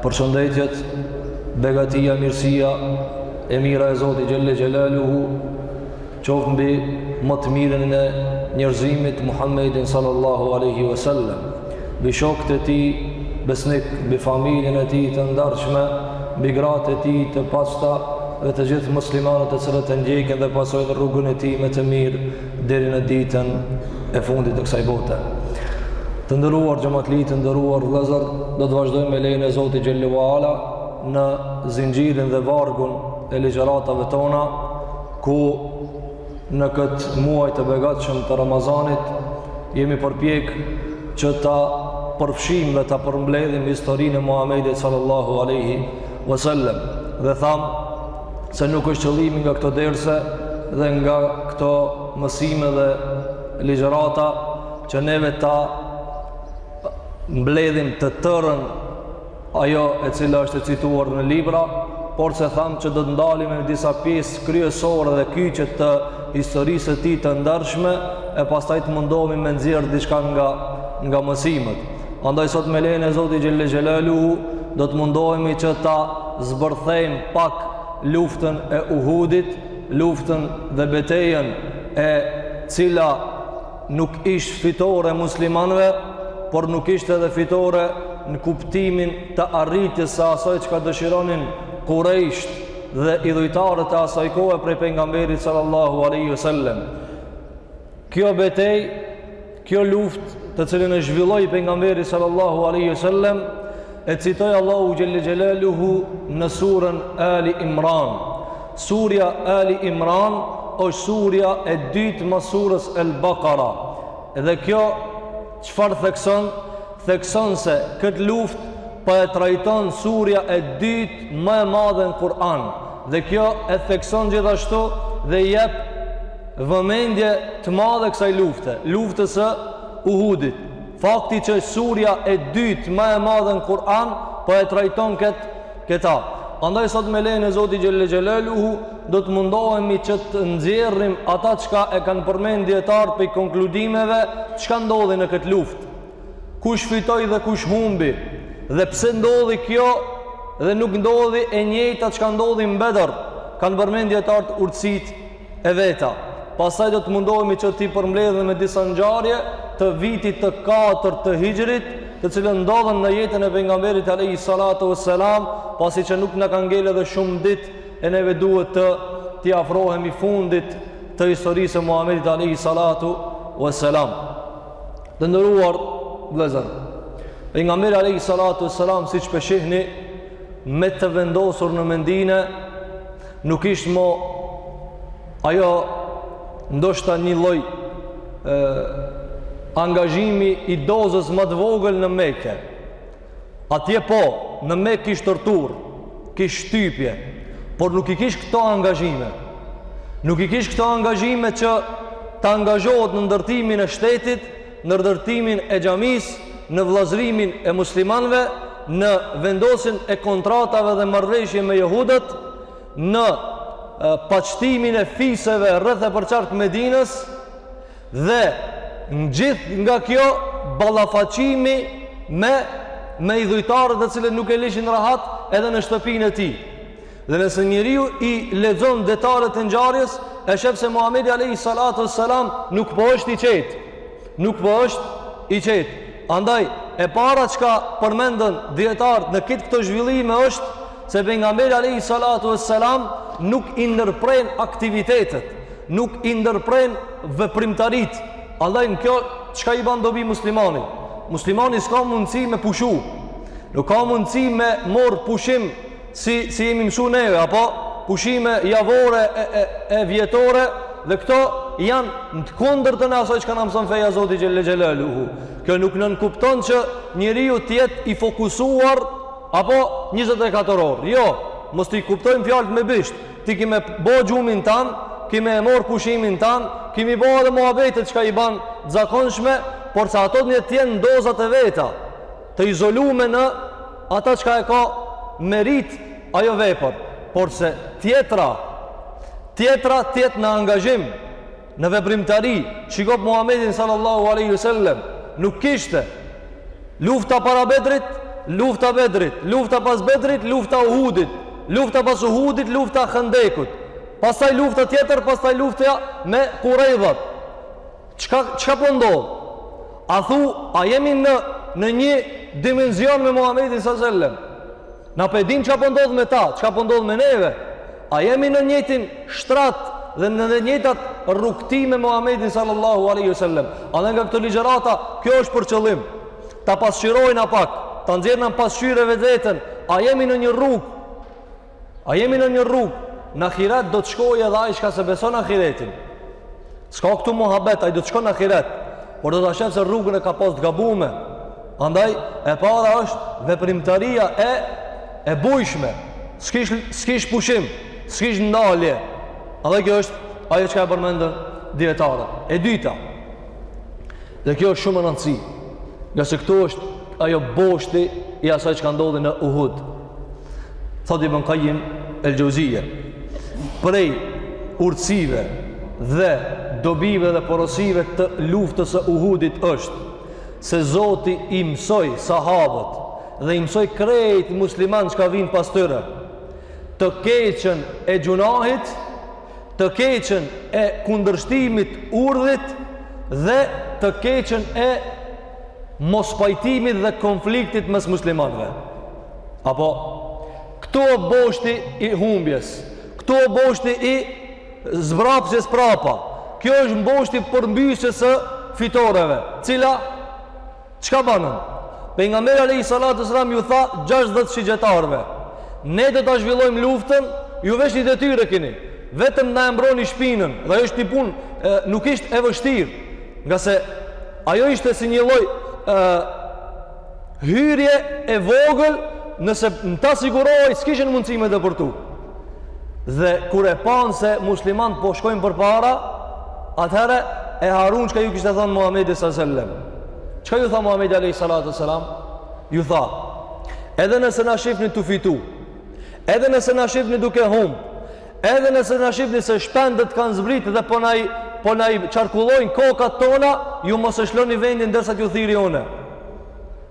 Përshëndetjet, begatia, mirësia, e mira e Zotit Xhelle Xhelaluhu, qoftë mbi më të mirën e njerëzimit Muhammedin sallallahu aleyhi ve sellem, mbi shokët e tij besnikë, mbi familjen e tij të ndershme, mbi gratë e tij të pastra dhe të gjithë muslimanët të cilët e ndjekin dhe pasojnë rrugën e tij me të mirë, deri në ditën e fundit të kësaj bote. Të nderuar xhematli, të nderuar vëllezër, do të vazhdojmë me lejen e Zotit Xhelle ue Ala në zinxhirin dhe vargun e ligjëratave tona, ku në këtë muaj të begatshëm të Ramazanit, jemi përpjek që ta përfshim dhe ta përmbledhim historinë e Muhammedit sallallahu aleyhi ve sellem. Dhe thamë, se nuk është qëllimi nga këto derse dhe nga këto mësime dhe ligjërata që neve ta mbledhim të tërën ajo e cila është e cituar në libra, por se thamë që do të ndalemi në disa pjesë kryesore dhe kyçe të historisë së tij të ndershme, e pastaj të mundohemi me nxjerrë diçka nga, nga mësimet. Andaj sot me lejen e Zotit Xhelle Xhelaluhu do të mundohemi që ta zbërthejmë pak luftën e Uhudit, luftën dhe betejën e cila nuk ishte fitore e muslimanëve, por nuk ishte edhe fitore në kuptimin e arritjes së asaj çka dëshironin kurejshët dhe idhujtarët e asaj kohe prej pejgamberit sallallahu aleyhi sallem. Kjo betejë Kjo luftë, të cilën e zhvilloi pejgamberi sallallahu alaihi wasallam, e citoi Allahu xhelle xhelaluhu në surën Ali Imran. Surja Ali Imran është surja e dytë mas sures El Bakara. Dhe kjo çfarë thekson? Thekson se këtë luftë Po e trajton surja e dytë më e madhe në Kur'an dhe kjo e thekson gjithashtu dhe jep vëmendje të madhe kësaj lufte, luftës së Uhudit. Fakti që surja e dytë më e madhe në Kur'an po e trajton kët këta. Andaj sot me lejen e Zotit Xhelle Xhelaluhu do të mundohemi që të nxjerrim ata çka e kanë përmend dijetarët prej konkludimeve çka ndodhi në këtë luftë kush fitoi dhe kush humbi dhe pse ndodhi kjo dhe nuk ndodhi e njëjta çka ndodhi në Bedër. Kanë përmend dijetarët urtësitë e veta. Pastaj do të mundohemi që t'i përmbledhim me disa ngjarje të vitit të katërt të Hixhrit, të cilët ndodhën në jetën e pejgamberit alayhi salatu wassalam, pasi që nuk na kanë ngelë edhe shumë ditë e neve duhet të t'i afrohemi fundit të historisë së Muhamedit alayhi salatu wassalam. Të nderuar vëllezër Pejgamberi alejhi salatu wassalam Siç po shihni Me të vendosur në Medine Nuk është mo Ajo Ndoshta një lloj angazhimi i dozës më të vogël në Meke Atje po, në Mekë kish tortur, kish shtypje, por nuk i kish këto angazhime. Nuk i kish këto angazhime që të angazhohet në ndërtimin e shtetit, në ndërtimin e xhamisë, në vllazërimin e muslimanëve, në vendosjen e kontratave dhe marrëveshje me jehudët, në paqtimin e fiseve rreth e përqark Medinës, Dhe gjithë nga kjo ballafaqimi me me idhujtarët të cilët nuk e lishin rahat edhe në shtëpinë e tij. Dhe nëse njeriu i lexon detalet e ngjarjes, e shef se Muhamedi alayhi salatu wassalam nuk po rri i qetë. Nuk po rri i qetë. Andaj e para çka përmendin dijetarët në këtë këto zhvillime është Se pejgamberi alayhi salatu wassalam nuk i ndërpren aktivitetet, nuk i ndërpren veprimtaritë. Andaj kjo çka i bën dobi muslimanit? Muslimani s'ka mundësi me pushu. Nuk ka mundësi me mor pushim si si jemi mësu neve, apo pushime javore e, e, e vjetore dhe këto janë në kundërtën e asaj çka na mëson feja Zoti xhele xhelaluhu. Kjo nuk nënkupton që njeriu të jetë i fokusuar Apo njëzet e katër orë. Jo, mos t'i kuptojmë fjalët me bisht. Ti ki me bo gjumin tan, ki me e morr pushimin tan, ki me i bo edhe muhabetet çka i ban të zakonshme, porse ato të jenë dozat e veta, të izolume në ata çka e ka meritë ajo vepër, porse tjetra tjetra të jetë në angazhim Në veprimtari, shiko Muhammedin sallallahu aleyhi sallem, nuk kishte lufta para bedrit, lufta bedrit, lufta pas bedrit, lufta uhudit, lufta pas uhudit, lufta hendekut, pastaj lufta tjetër, pastaj lufta me kurejdhat. Çka, çka po ndodh? A thu, a jemi në, në një dimenzion me Muhammedin sallallahu aleyhi sallem? Na po e dimë çka po ndodh me ta, çka po ndodh me neve. A jemi në njëjtin shtrat dhe në të njëjtat rrugëtim me Muhamedin sallallahu alaihi wasallam. Edhe nga këto ligjërata, kjo është për qëllim. Ta pasqyrojna pak, ta nxjerrna pasqyrë vetveten, a jemi në një rrugë, a jemi në një rrugë, në ahiret do të shkojë edhe ai çka s'e beson ahiretin. S'ka këtu muhabet, ai do të shkojë në ahiret, por do ta shehë se rrugën e ka pas të gabume, Andaj e para është veprimtaria e e bujshme. S'kish s'kish pushim, s'kish ndalje. Andaj kjo është ajo çka e përmendën dijetarët. E dyta. Dhe kjo është shumë e rëndësishme. Ngase këtu është ajo boshti i asaj çka ndodhi në Uhud. Thot Ibn Qayyim el-Jauziyje. Prej urtësive dhe dobive dhe porosive të luftës së Uhudit është se Zoti i mësoi sahabët dhe i mësoi krejt musliman çka vijnë pas tyre të keqen e gjunahit të keqen e kundërshtimit urdhit dhe të keqen e mospajtimit dhe konfliktit mes muslimanve apo këtu o boshti i humbjes këtu o boshti i Zbrapsjes prapa. Kjo është boshti i përmbysjes së fitoreve. Cila? Çka banën? Pejgamberi alejhi salatu wasallam ju tha 60 shigjetarve. Ne do ta zhvillojmë luftën, ju veç një detyrë kini. Vetëm na e mbroni shpinën. Dhe ajo ish një punë, e, nuk ishte e vështirë. Ngase ajo ishte si një lloj, e, hyrje e vogël nëse në ta sigurohej s'kishin mundësi me depërtu dhe kur e panë se muslimanët po shkojnë përpara atëherë e harrun çka ju kishte thonë Muhammedi sallem çka ju tha Muhammedi a.s. ju tha edhe nëse na shifni tu fitu edhe nëse na shifni duke humb Edhe nëse na shifni se shpendët kanë zbritë dhe po na i po na i qarkullojnë kokat tona, ju mos e lshoni vendin derisa t'ju thirri unë.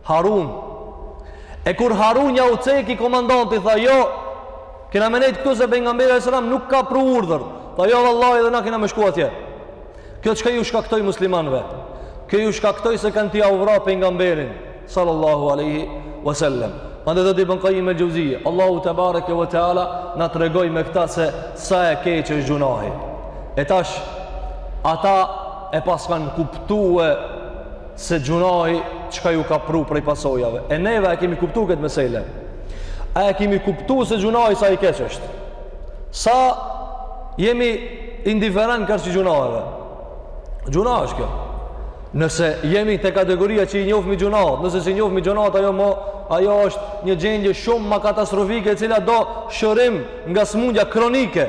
Harrun. E kur harrun ja u ceki komandanti tha, "Jo, kena me nejt këtu se pejgamberi sallallahu alajhi wasallam nuk ka pru urdhër." Tha, "Jo, vallahi, edhe na kena me shku atje." Kjo çka ju shkaktoi muslimanëve? Kjo ju shkaktoi se kanë tu e vra pejgamberin. sallallahu alaihi wasallam andaj thot ibn qayyim el jauziyje allahu tebareke ve teala na tregoi me këta se sa i keq është gjunahi e tash ata e paskan kuptu se gjunahi çka ju ka pru prej pasojave e neve a e kemi kuptu këtë mesele a e kemi kuptu se gjunahi sa i keq është sa jemi indiferent karshi gjunaheve Gjunah është kjo. Nëse jemi te kategoria që i njofim gjunahet, nëse s'i njofim gjunahet, ajo, më, ajo është një gjendje shumë ma katastrofike, e cila do shërim nga smundja kronike.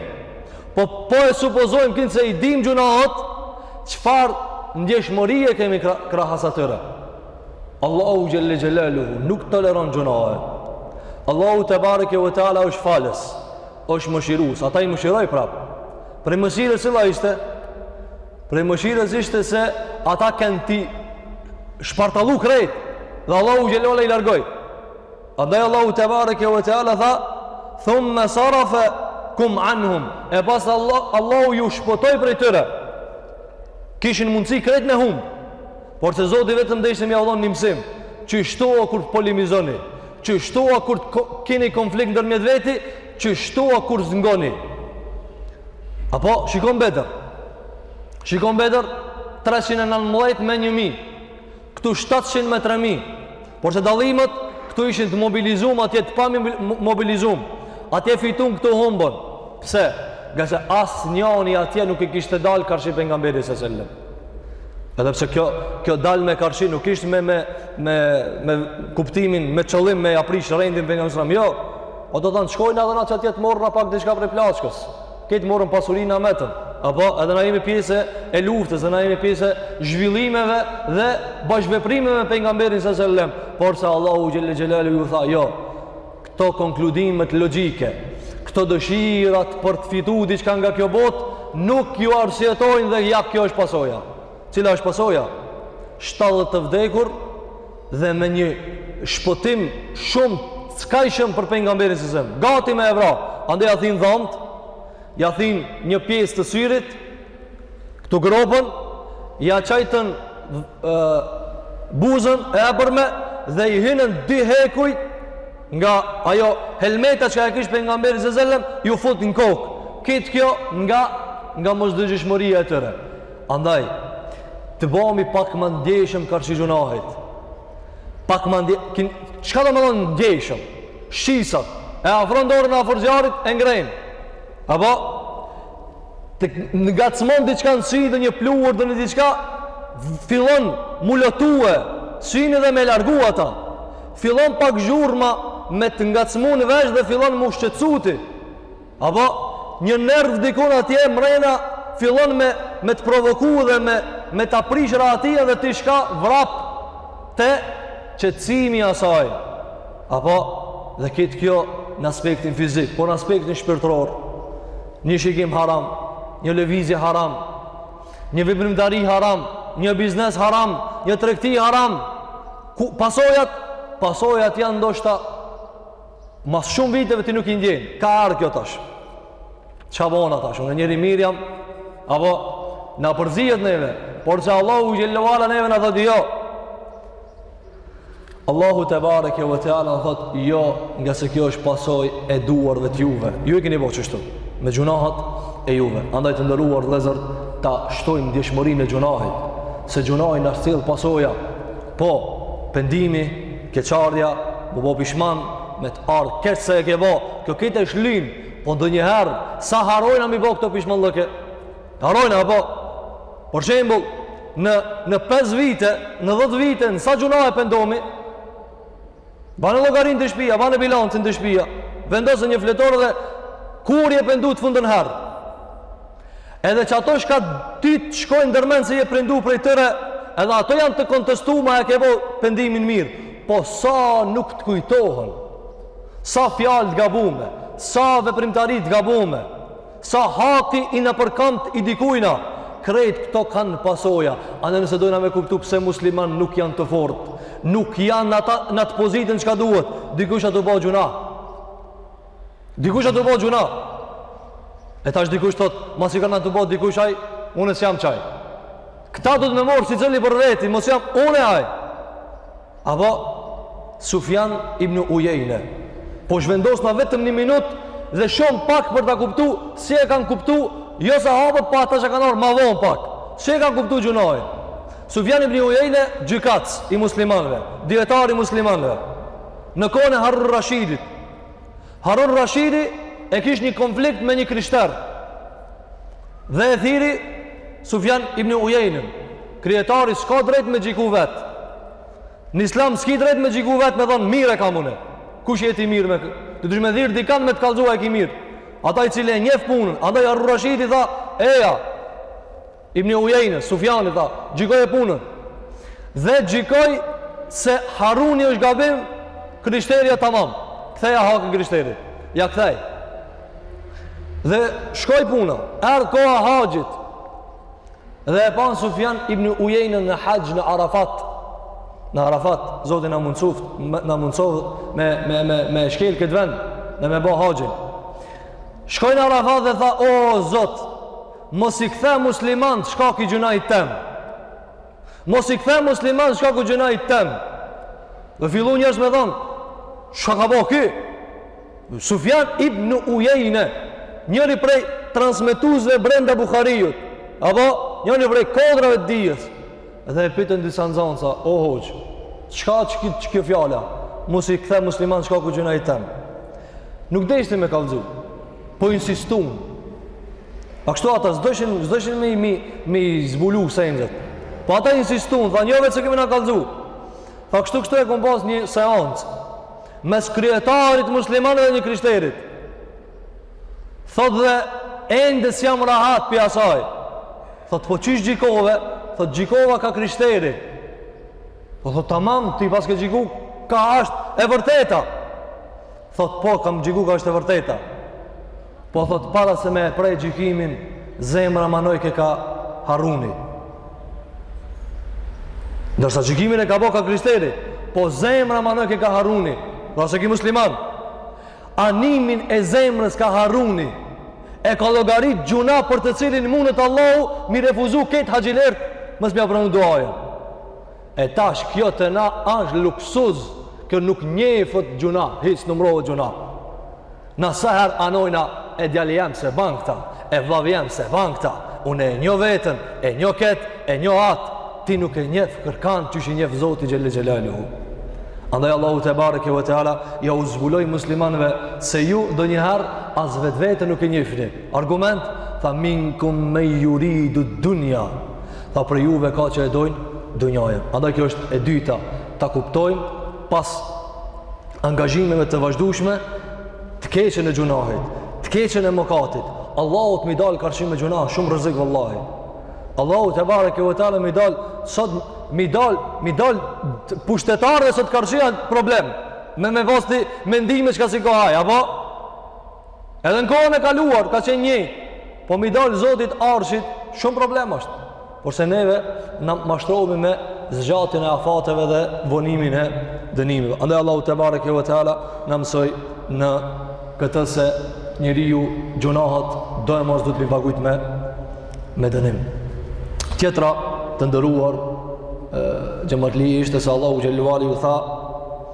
Po, po e supozojmë kënë se i dim gjunahet, çfarë ndjeshmërie kemi krahas atyre. Allahu xhel-le xhelaluhu nuk toleron gjunahe. Allahu tebareke ve teala është falës, është mëshirues, ata i mëshiroi prapë. Prej mëshirës cila ishte? Prej mëshirës ishte se ata kanë t'i shpartallu krejt dhe Allahu xhelle ala i largoi. Andaj Allahu tebareke ve teala tha, thumme sarafekum anhum, e pas Allah, Allahu ju shpëtoi prej tyre. Kishin mundësi krejt me hum, por se Zoti vetëm deshti me jau dhon një mësim, qishtu a kur të polemizoni, qishtu a kur të keni konflikt ndërmjet veti, qishtu a kur s'ngoni apo shiko Bedër shiko Bedër 319 me 1000 këtu 700 me 3000 por se dallimet këtu ishin të mobilizum atje të pamobilizum atje fitun këtu humbën pse ngase asnjani atje nuk i kishte dalë karshi pejgamberit se selem edhe pse kjo, kjo dalë me karshi nuk ishte me, me, me, me kuptimin me qëllim me ja prish rendin pejgamberit selam jo O do thanë, shkojmë edhe na qatje të morrim na pak diçka prej plaçkës. Këta morën pasurinë, na metëm. Apo edhe na jemi pjesë e luftës, edhe na jemi pjesë e zhvillimeve dhe bashkëveprimeve me pejgamberin se selem. Por se Allahu xhelle xhelalu ju tha, jo, këto konkludimet logjike, këto dëshirat për të fitu diçka nga kjo botë, nuk ju arsyetojnë dhe ja kjo është pasoja. Cila është pasoja? Shtatëdhjetë të vdekur dhe me një shpëtim shumë të skajshëm për pejgamberin sa selam. Gati me e vra. Andaj ja thin dhomët, ja thin një pjesë të syrit, këtu gropën, ja çajtën buzën e epërme dhe i hynën dy hekuj nga ajo helmeta çka e kish pejgamberi sa selam, ju fut në kokë. Krejt kjo nga nga mosdëgjshmëria e tyre. Andaj, të bëhemi pak më ndjeshëm karshi gjunahit. Pak më ndjeshëm. Çka do me thënë ndjeshëm? Shqisat. E afron dorën afër zjarrit, e ngrenë. Apo? Të ngacmon diçka në sy donjë pluhur donjë diçka, fillon m'u lotue syni dhe me largu ata. Fillon pak zhurma me të ngacmu në vesh dhe fillon m'u shqetsu ti. Apo një nerv dikun atje mrena fillon me me të provoku dhe me me ta prish rahatinë dhe ti shkon vrap te qetësimi i asaj. Apo dhe krejt kjo në aspektin fizik, po në aspektin shpirtëror. Një shikim haram, një lëvizje haram, një veprimtari haram, një biznes haram, një tregti haram. Ku pasojat? Pasojat janë ndoshta Mas shumë viteve ti nuk i ndjen. Ka ardhë kjo tash. Ça bona tash? Unë njeri i mirë jam. Apo, na përzihet neve. Por se Allahu xhelle ve ala neve na thotë jo. Allahu tebareke ve teala thotë jo ngase kjo është pasojë e duarve t'juve. Ju e keni bo qështu. Me gjunahat e juve. Andaj të nderuar vllezër ta shtojmë ndjeshmërinë e gjunahit. Se gjunahi na sjell pasoja. Po, pendimi, keqardhja, m'u bo pishman, me të ardhë keq se e ke bo, kjo këtë e shlyn, po ndonjëherë, sa harrojna me i bo këto pishmanllëke? Harrojna, apo, për shembul, në, në 5 vite, në 10 vite, në sa gjunahe pendohmi, Bane llogarinë te shpia, bane bilancin te shpia. Vendose në një fletore dhe kur je pendu të fundmen herë. Edhe qato çka ty të shkojnë ndërmend se je pendu prej tyre, edhe ato janë të kontestume a e ke bo pendimin mirë. Po sa nuk të kujtohen, sa fjalë të gabume, sa veprimtari të gabume, Sa haki i nëpërkambt i dikujna, krejt këto kanë pasoja. A ne nëse dojna me kuptu pse muslimant nuk janë të fortë, nuk janë në at, në atë pozitën çka duhet, dikush a tu bo gjunah. Dikush a tu bo gjunah. E tash dikush thotë, masi koka tu bo dikush ai, unë s'jam qaj. Këta duhet me marrë secili për veti, mos jam unë ai. Apo Sufjan ibn Ujejne. Po zhvendosna vetëm një minut dhe shumë pak për ta kuptu si e kanë kuptu jo sahabët po ata që kanë ardh ma vonë pak. Si e kanë kuptu gjunahin. Sufjan ibn Ujejne gjykatës i muslimanve, dijetar i muslimanve. Në kohën e Harun Rashidit. Harun Rashidi e kish një konflikt me një krishterë dhe e thirri Sufjan ibn Ujejnën kryetari s'ka drejt me gjyku vet në islam s'ki drejt me gjyku vet me thonë mirë e kam unë kush je ti mirë duhet me thirr dikan me të kallzu a e ki mirë ata i cili e njef punën andaj Harun Rashidi tha eja Ibni Ujejne, Sufjanit tha, gjykoje punën. Dhe gjykoi se Haruni është gabim, krishteri a tamam. Ktheja hakën krishterit. Ia kthei. Dhe shkoi puna. Erdh koha haxhit. Dhe e panë Sufjan ibn Ujejne në haxh në Arafat. Në Arafat, Zoti na mundësoftë, na mundësoftë me, me, me, me shkel këtë vend dhe me bo haxhin. Shkoi në Arafat dhe tha, o Zot, Mos i kthe muslimant shkaku i gjunait tëm. Mos i kthe muslimant shkaku i gjunait tëm. Dhe fillun njerëzt me thon, çka ka bo ky? Sufjan ibnu Ujejne, njëri prej transmetuesve brenda Buhariut, apo njëri prej kodrave të dijes. Dhe e pyetën disa nxanësa, o hoxhë, çka ç'kjo fjala? Mos i kthe musliman shkaku i gjunait tëm. Nuk deshti me kallxu. po insistun. Pa kështu ata s'doshin, s'doshin me, me, me zbulu sendet. Po ata insistun, thanë, jo veç se ke me na kallxu. Tha kështu kështu e kom pas një seancë, mes kryetarit musliman dhe një t'krishterit. Thot dhe, ende s'jam rahat pi asaj. Thot, po qysh gjykove? Thot, gjykova kah krishteri. Po thot, tamam, ti paske gjyku, kah asht e vërteta. Thot po kam gjyku kah është e vërteta Po thot para se me e pre gjykimin Zemra m'anojke kah Haruni Ndërsa gjykimin e ka bo kah krishteri Po zemra m'anojke kah Haruni Pra se ky musliman Animin e zemrës kah Haruni E ka llogarit gjunah për të cilin mundet Allahu Me i refuzu këta haxhilert Mos me ia pranu duajën E tash kjo te na është luksuz, kjo nuk njefet gjunah, hiç s'numrohet gjunah. Na saherë anojna e djali jem s'e ban këta, e vllavi jem s'e ban këta, une e njoh veten, e njoh këtë, e njoh atë, ti nuk e njef kërkan qysh i njef Zoti xhele xhelaluhu. Andaj Allahu tebareke ve teala, jau zbuloi muslimanve se ju donjëherë as vetveten nuk e njefni. Argument, tha minkum men juridu dunja, Tha prej juve ka që e dojnë dunjajën. Andaj kjo është e dyta, ta kuptojmë pas angazhimeve të vazhdushme, të keqen e gjunahit, të keqen e mëkatit. Allahut me i dalë karshi me gjunah, shumë rrezik vallahi. Allahut tebareke ve teala me i dalë, sot me i dalë, me i dalë pushtetarëve sot karshi e problem. Me me vazhdi mendime çka s'i kon, hajt po? Edhe në kohën e kaluar ka qenë një, po me i dalë Zotit t'arshit, shumë problem është. Porse neve na mashtrohemi me zgjatjen e afateve dhe vonimin e dënimeve. Andaj Allahu tebareke ve teala na mësoi në këtë se njeriu gjunahat doemos duhet me i pagujt me dënim. Tjetra të nderuar xhematli ishte se Allahu xhelle ve ala u tha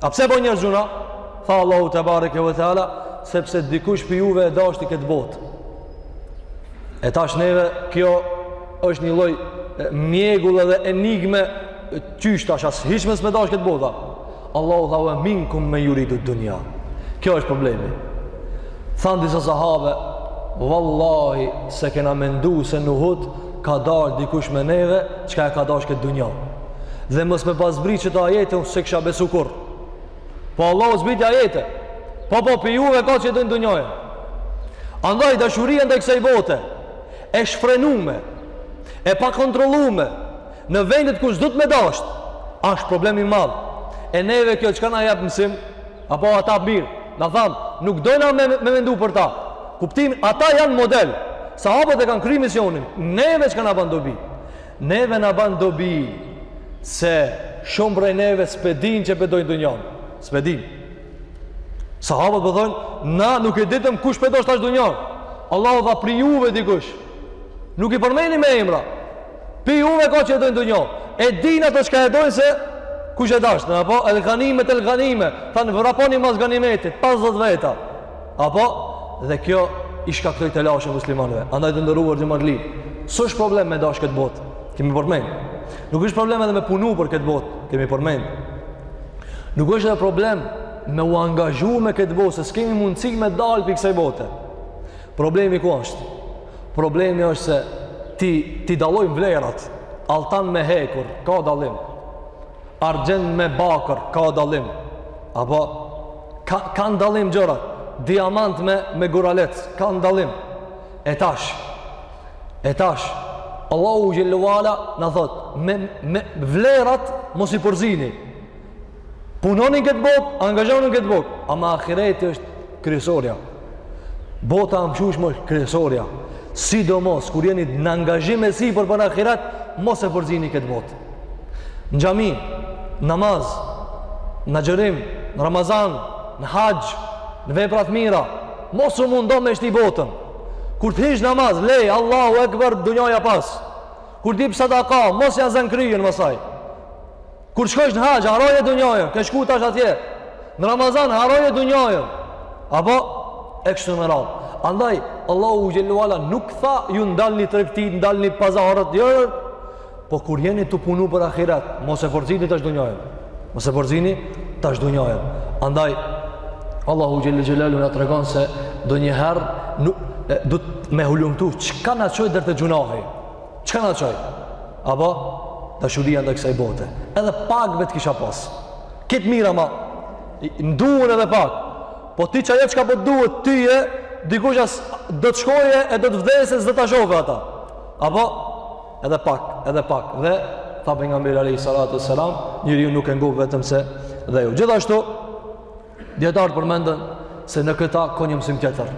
A pse bën njerëz gjynah? Tha Allahu tebareke ve teala, sepse dikush prej juve e dashti këtë botë. E tash neve kjo është një lloj mjegull edhe enigme qysh tash as hiç mos me dash këtë botë. Allahu tha wa minkum men yuridu dunya. Kjo është problemi. Thanë disa sahabe, vallahi s'e kena mendu se n'Uhud ka dalë dikush me neve, çka e ka dash këtë dunja. dhe mos me pas zbri qeto ajete unë s'e kisha besu kurrë po Allahu zbriti ajete po po prej juve ka që e dojn dunjanë andaj dashuria ndaj kësaj bote e shfrenume e pakontrollume në vendet ku s'duhet me dasht asht problem i madh e neve kjo çka na jep mësim apo ata mirë na thamë nuk dojna me, me mendu për ta kuptim ata janë model sahabët e kanë kry misionin neve çka na ban dobi Neve na ban dobi se shumë prej neve s'pe dinë që pe dojnë dunjanë. S'pe dinë. Sahabët po thonë, na nuk e ditëm kush pe do tash dunjanë. Allahu tha prej juve dikush. Nuk i përmendi me emra. Prej juve ka që e dojnë dunjanë. E dinë ata çka e dojnë se kush e dashtë. Apo, el ganime, el ganime. Thanë, vraponi mas ganimetit, 50 veta. Apo, dhe kjo i shkaktoi telashe muslimanëve. Andaj të nderuar xhematli, s'është problem me dashë këtë botë, kemi përmend. Nuk është problem edhe me punu për këtë botë, kemi përmend. Nuk është edhe problem me u angazhu me këtë botë, se s'kemi mundësi me dalë prej kësaj bote. Problemi ku është? Problemi është se t'i, t'i dallojmë vlerat, altan me hekur, ka dallim, argjend me bakër, ka dallim, apo, Ka kanë dallim gjërat. Diamant me me guralec, kanë dallim. E tash. E tash. Allahu xhelle ve ala na thot, me me vlerat mos i përzini. Punoni në këtë botë, angazhoni në këtë botë, ama ahireti është kryesorja. Bota e amshushme është kryesorja. Sidomos kur jeni në angazhim e sipër për ahiret, mos e përzini këtë botë. Në xhami, në namaz, n'agjërim, në Ramazan, në haxh, në vepra t'mira, mos u mundo me shti botën. Kur të hish n'namaz, lej, Allahu ekber, dunjaja pas. Kur t'jep sadaka, mos ja nxen kryen mas saj. Kur shkojsh në haxh, harroje dunjanë, ke shku tash atje. Në Ramazan, harroje dunjanë. Apo, e kështu me radhë. Andaj, Allahu xhelle ve ala nuk tha, ju ndalni tregtitë, ndalni pazaret, jo, jo, Po kur jeni tu punu për ahiret, mos e përzini tash dunjajën. Mos e përzini tash dunjajën. Andaj, Allahu Xhele Xhelaluhu na tregon se ndonjëherë nuk, e, duhet me hulumtu çka na çoj deri te gjunahi. Çka na çoj? Apo, dashuria ndaj kësaj bote. Edhe pak vetë kisha pas. Kitë mira ma, m'duhet edhe pak. Po ti që ajo çka po t'duhet ty e, dikush as do të shkoje e do të vdese s'do ta shohë ata. Apo, Edhe pak, edhe pak. Dhe tha pejgamberi alejhi salatu ue selam, njeriun nuk e ngop vetëm se dheu. Gjithashtu dijetarët përmendin se në këta ka një mësim tjetër,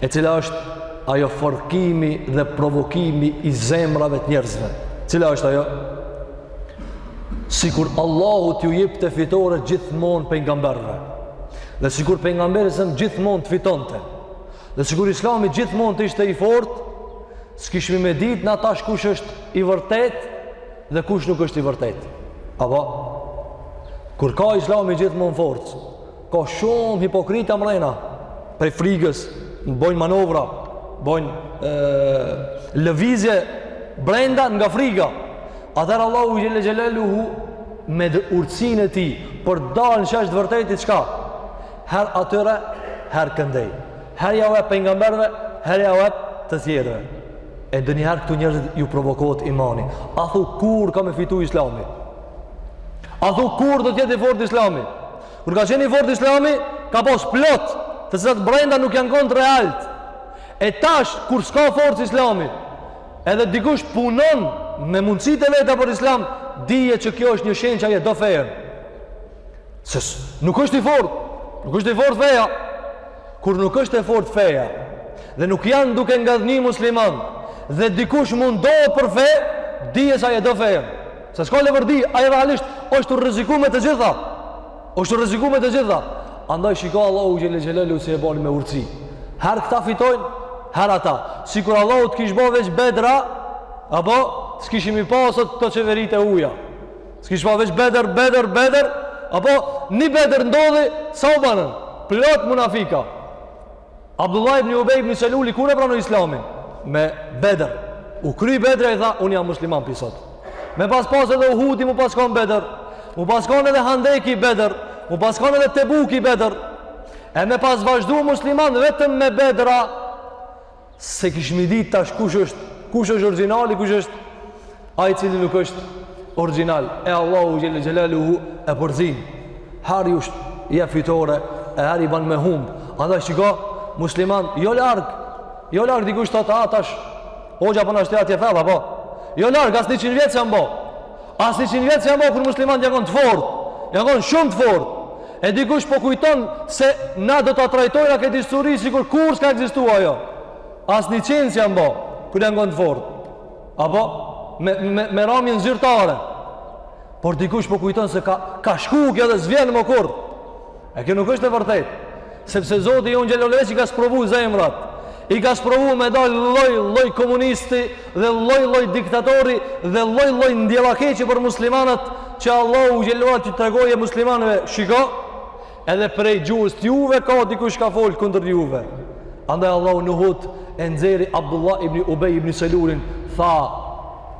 e cila është ajo forcimi dhe provokimi i zemrave të njerëzve. Cila është ajo? Sikur Allahu t'ju jepte fitore gjithmonë pejgamberëve. Dhe sikur pejgamberi alejhi selam gjithmonë të fitonte. Dhe sikur islami gjithmonë të ishte i fortë, S'kishmi me ditë na tash kush është i vërtet dhe kush nuk është i vërtet. Apo, kur ka islami gjithmonë forcë, ka shumë hipokrita mrena, prej frigës, bojnë manovra, bojnë e, lëvizje brenda nga friga. Atëherë Allahu xhele xhelaluhu me urtësinë e tij, për dalë në shesh të vërtetit çka, herë atyre, herë këndej. Herë ja u jep pejgamberëve, herë ja u jep të tjerëve. E ndonjëherë këtu njerëzit ju provokohet imani. A thu kur ka me fitu Islami? A thu kur do të jetë i fortë Islami? Kur ka qenë i fortë Islami, ka pas plot, të cilat brenda nuk janë kon realt. E tash kur s'ka forcë Islami, edhe dikush punon me mundësitë e veta për Islam, dije që kjo është një shenjë që ai e do fejën. Se nuk është i fort, nuk është i fort feja. Kur nuk është e fort feja dhe nuk janë duke ngadhni muslimant dhe dikush mundohet për fe, dije se ai e do fejën. Se s'ka leverdi, ai realisht është tu rreziku me të gjitha. Është tu rreziku me të gjitha. Andaj shiko Allahu xhele xhelaluhu si e bani me urtësi. Herë këta fitojnë, herë ata. Sikur Allahu të kish bo veç Bedra, apo s'kishim i pa sot këto qeverit e huja. S'kish pa veç Bedër, Bedër, Bedër, apo një Bedër ndodhi, sa u banën, plot munafika. Abdullah ibn Ubej ibn Seluli, kur e pranu islamin? Me Bedër. U kry Bedra i tha, unë jam musliman pi sot. Me pas pas edhe Uhudi mu pas kon Bedër, mu pas kon edhe Handeki Bedër, mu pas kon edhe Tebuki Bedër, e me pas vazhdu musliman vetëm me Bedra, Se kish m'i dit tash kush është kush është origjinali, kush është ai i cili nuk është origjinal. E Allahu xhel-le xhelaluhu e përzin. Her ju jep fitore, e her i ban me humb. Andaj shiko, musliman, jo larg. Jo larg dikush thotë, "Ah tash, hoxha po na shtin atje fell, apo?" Jo larg, as 100 vjet s'janë bo. As njëqind vjet s'janë bo kur muslimanët jan kon të fortë, jan kon shumë të fortë. E dikush po kujton se na do ta trajtojnë këtë histori sikur kurrë s'ka ekzistuar ajo. As njëqind s'janë bo kur jan kon të fortë. Apo me me me ramjen zyrtare. Por dikush po kujton se ka ka shku kjo dhe s'vjen më kurrë. E kjo nuk është e vërtet, sepse Zoti jonë xhel-le xhelaluhu i ka sprovu zemrat, i ka sprovu me dal lloj, lloj komunisti dhe lloj, lloj diktatori dhe lloj, lloj ndjellakeqi për muslimanët që Allahu xhelaluhu t'u tregojë muslimanëve, shiko, edhe prej gjuhës të juve ka dikush ka fol kundër juve. Andaj Allahu n'Uhud e nxorri Abdullah ibn Ubej ibn Selulin, tha,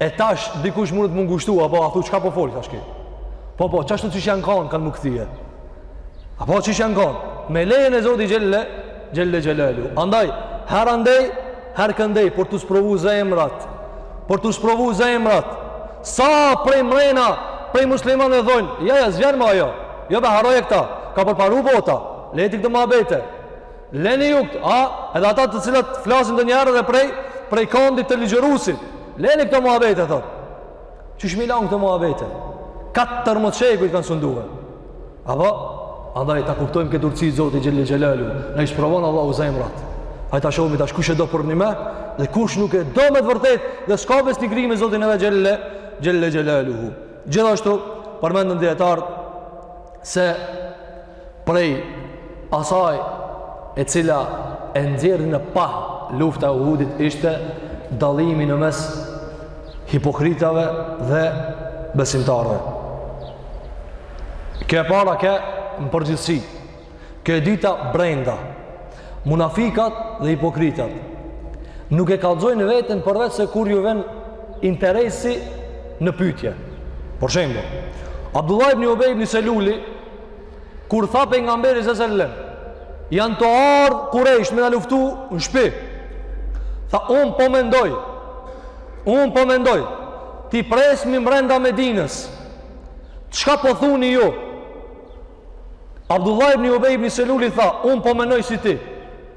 E tash dikush mund m'u ngushtu, apo a thu çka po fol tash ky? Po po, qashtu qysh janë kanë kanë m'u kthye. Apo qysh janë kanë? Me lejen e Zotit xhelle xhelle xhelaluhu. Andaj herë andej, herë këndej për t'u sprovu zemrat. Për t'u sprovu zemrat. Sa prej mrena, prej muslimanëve thojnë, ja ja s'vjen ma ajo. Jo be harroje këtë. Ka përparu bota. Leni këto muhabete. Leni ju këtu, a? Edhe ata të cilët flasin donjëherë edhe prej, prej këndit të ligjëruesit. Leni këto muhabete, thot. Qysh m'i lanë këto muhabete? Katërmdhetë shekuj kanë sundu, e. Apo? Andaj, ta kuptojmë këtë urtsi, Zoti xhel-le xhelaluhu. Na i sprovon Allahu zemrat. Hajt ta shohmi tash kush e do përnjime, dhe kush nuk e do me të vërtet, dhe s'ka bes një grimë Zotin e vet xhel-le, xhel-le xhelaluhu. Gjithashtu, përmendën dijetarët, se prej asaj e cila e nxjerri në pah lufta e Uhudit ishte dallimi në mes hipokritave dhe besimtarëve. Kjo e para ke në përgjithësi. Kjo e dyta brenda. Munafikat dhe hipokritat nuk e kallzojnë veten përveç se kur ju vjen interesi në pyetje. Për shembull, Abdullah ibn Ubej ibn Seluli kur tha Pejgamberi a.s. selam janë të ardhë kurejsh me na luftu në shpi tha unë po mendoj unë po mendoj t'i presmi mrenda Medinës çka po thuni ju Abdullah ibn Ubej ibn Seluli tha unë po mendoj si ti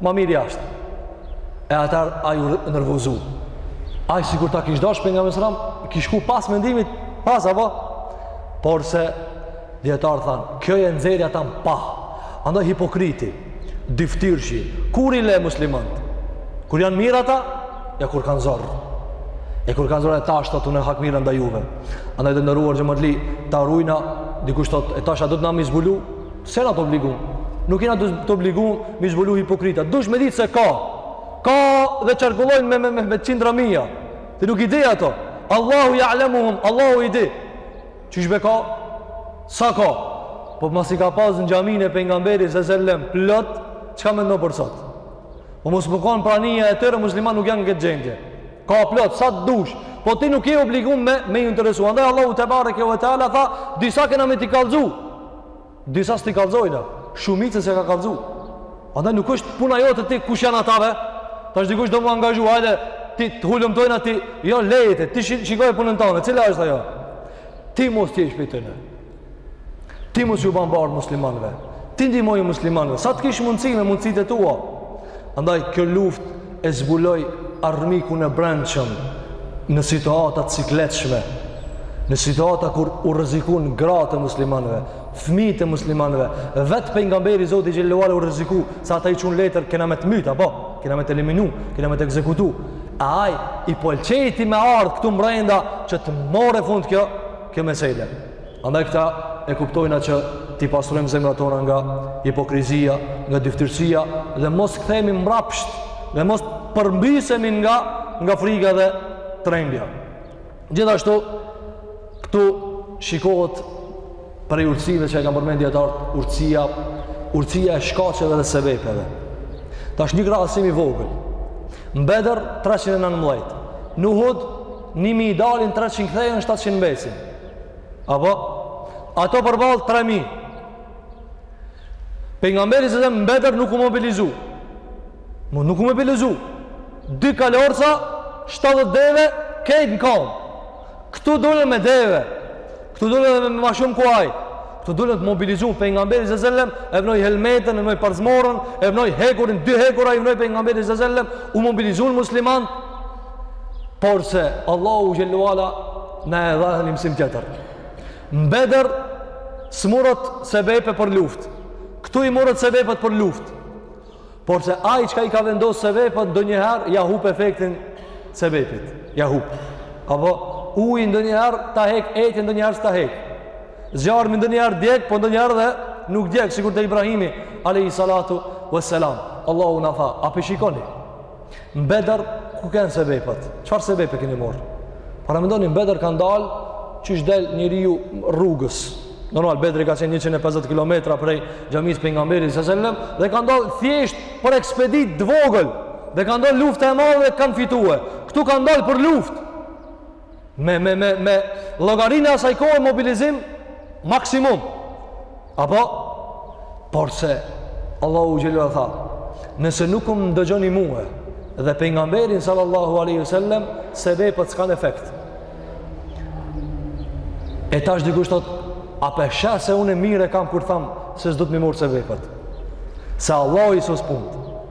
Ma mirë jashtë. E atëherë ai u nervozu. Ai sikur ta kish dasht pejgamberin sallallahu alejhi ve sellem, kish shku pas mendimit, pas apo porse dijetarët thanë, kjo i nxjerr ata në pah. Andaj hipokriti, dyfytyrëshi, kur i le muslimanët? Kur janë mirë ata, ja kur kanë zor. E kur kanë zor e tash thotë unë hakmirrna ndaj juve. Andaj të nderuar xhematli, ta rujna dikush thotë e tash a duhet na m'i zbulu? Se na të obligun? Nuk jena të obligun m'i zbulu hipokrita. Dush me ditë se ka. Ka dhe qarkullojnë me, me, me, me qindra mija. Ti nuk i di ata. Allahu jalemuhum, Allahu i di. Qysh be ka? Sa ka? Po masi ka pas në xhaminë e pejgamberit sallallahu alejhi ve sellem plot, çka mendon për sot? Po mos me konë prania e tyre, muslimanët nuk janë në këtë gjendje. Ka plot, sa të dush. Po ti nuk je obligun me, me u interesu. Andaj Allahu tebareke ve teala tha, disa kena me t'i kallzu. Disa s't'i kallzojna, shumicën s'e ka kallzu. Andaj nuk është puna jote ti kush janë ata ve, tash dikush do m'u angazhu, hajde ti të hulumtojna ti, jo leje atë, ti shikoje punën tane, cila është ajo? Ti mos t'jesh pi tyne, ti mos ju ban barrë muslimanve, ti ndihmoju muslimanve, sa të kesh mundësi me mundësitë e tua, Andaj kjo luftë e zbuloi armikun e brendshëm në situata të sikletshme, në situata kur u rrezikuan gratë e muslimanëve, fëmijët e muslimanëve, vetë pejgamberi i Zotit xhelle ve ala u rreziku se ata i çun letër kena me të myt apo kena me të eliminu, kena me të ekzekutu. A ai i pëlqejti me ardh këtu brenda që të marrë fund kjo kjo meselë. Andaj këta e kuptojna që t'i pastrojmë zemrat tona nga hipokrizia, nga dyfytyrësia dhe mos kthehemi mbrapsht dhe mos përmbysemi nga nga frika dhe trembja. Gjithashtu këtu shikohet prej urtësive që e kam përmend atëherë, urtësia, urtësia e shkaqeve dhe sebepeve. Tash një krahasim i vogël. Në Bedër, 319. Në Uhud, 1000 dalin, 300 kthehen, 700 mbesin. Apo, ato përbalë 3.000. Për nga meri se zemë në bedër nuk u mobilizu. Më nuk u mobilizu. Dy kalorca, 70 deve, kejtë në kalë. Këtu dole me deve. Këtu dole me ma shumë kuaj. Këtu dole të mobilizu për nga meri se zemë, e vnoj helmetën, e vnoj përzmorën, e vnoj hekurin, dy hekura i vnoj për nga meri se zemë, u mobilizu në musliman, porse Allahu xhelle ue ala na e dha një mësim tjetër. Në Bedër s'murët sebepe për luftë. Këtu i murët sebepet për luftë. Porse ai çka i ka vendosë sebepet, ndonjëherë ja hup efektin sebepit. Ja hup. Apo, uji ndonjëherë ta hek etjen, ndonjëherë s'ta hek. Zjarrmi ndonjëherë djeg, po ndonjëherë dhe nuk djeg, sikur te Ibrahimi, alejhi salatu ve selam. Allahu na tha, a pe shikoni? Në Bedër, ku janë sebepet? Çfarë sebepe keni morr? Paramendoni, në Bedër kanë dalë, qysh del njeriu rrugës. Normal, Bedri ka qenë 150 km prej xhamisë Pejgamberit, se sellem, dhe kanë dalë thjesht për ekspeditë t'vogël, dhe ka dalë lufta e madhe dhe kanë fitue. Këtu kanë dalë për luftë. me me me me llogarinë e asaj kohe mobilizim maksimum. Apo porse Allahu xhelle ue ala tha, nëse nuk më ndëgjoni mua dhe pejgamberin sallallahu alaihi wasallam sebepet s'kanë efekt. E tash dikush thotë, a pe sheh se unë mirë e kam kur tham se s'duhet mi morr sebepet. Se Allahu i sos punët.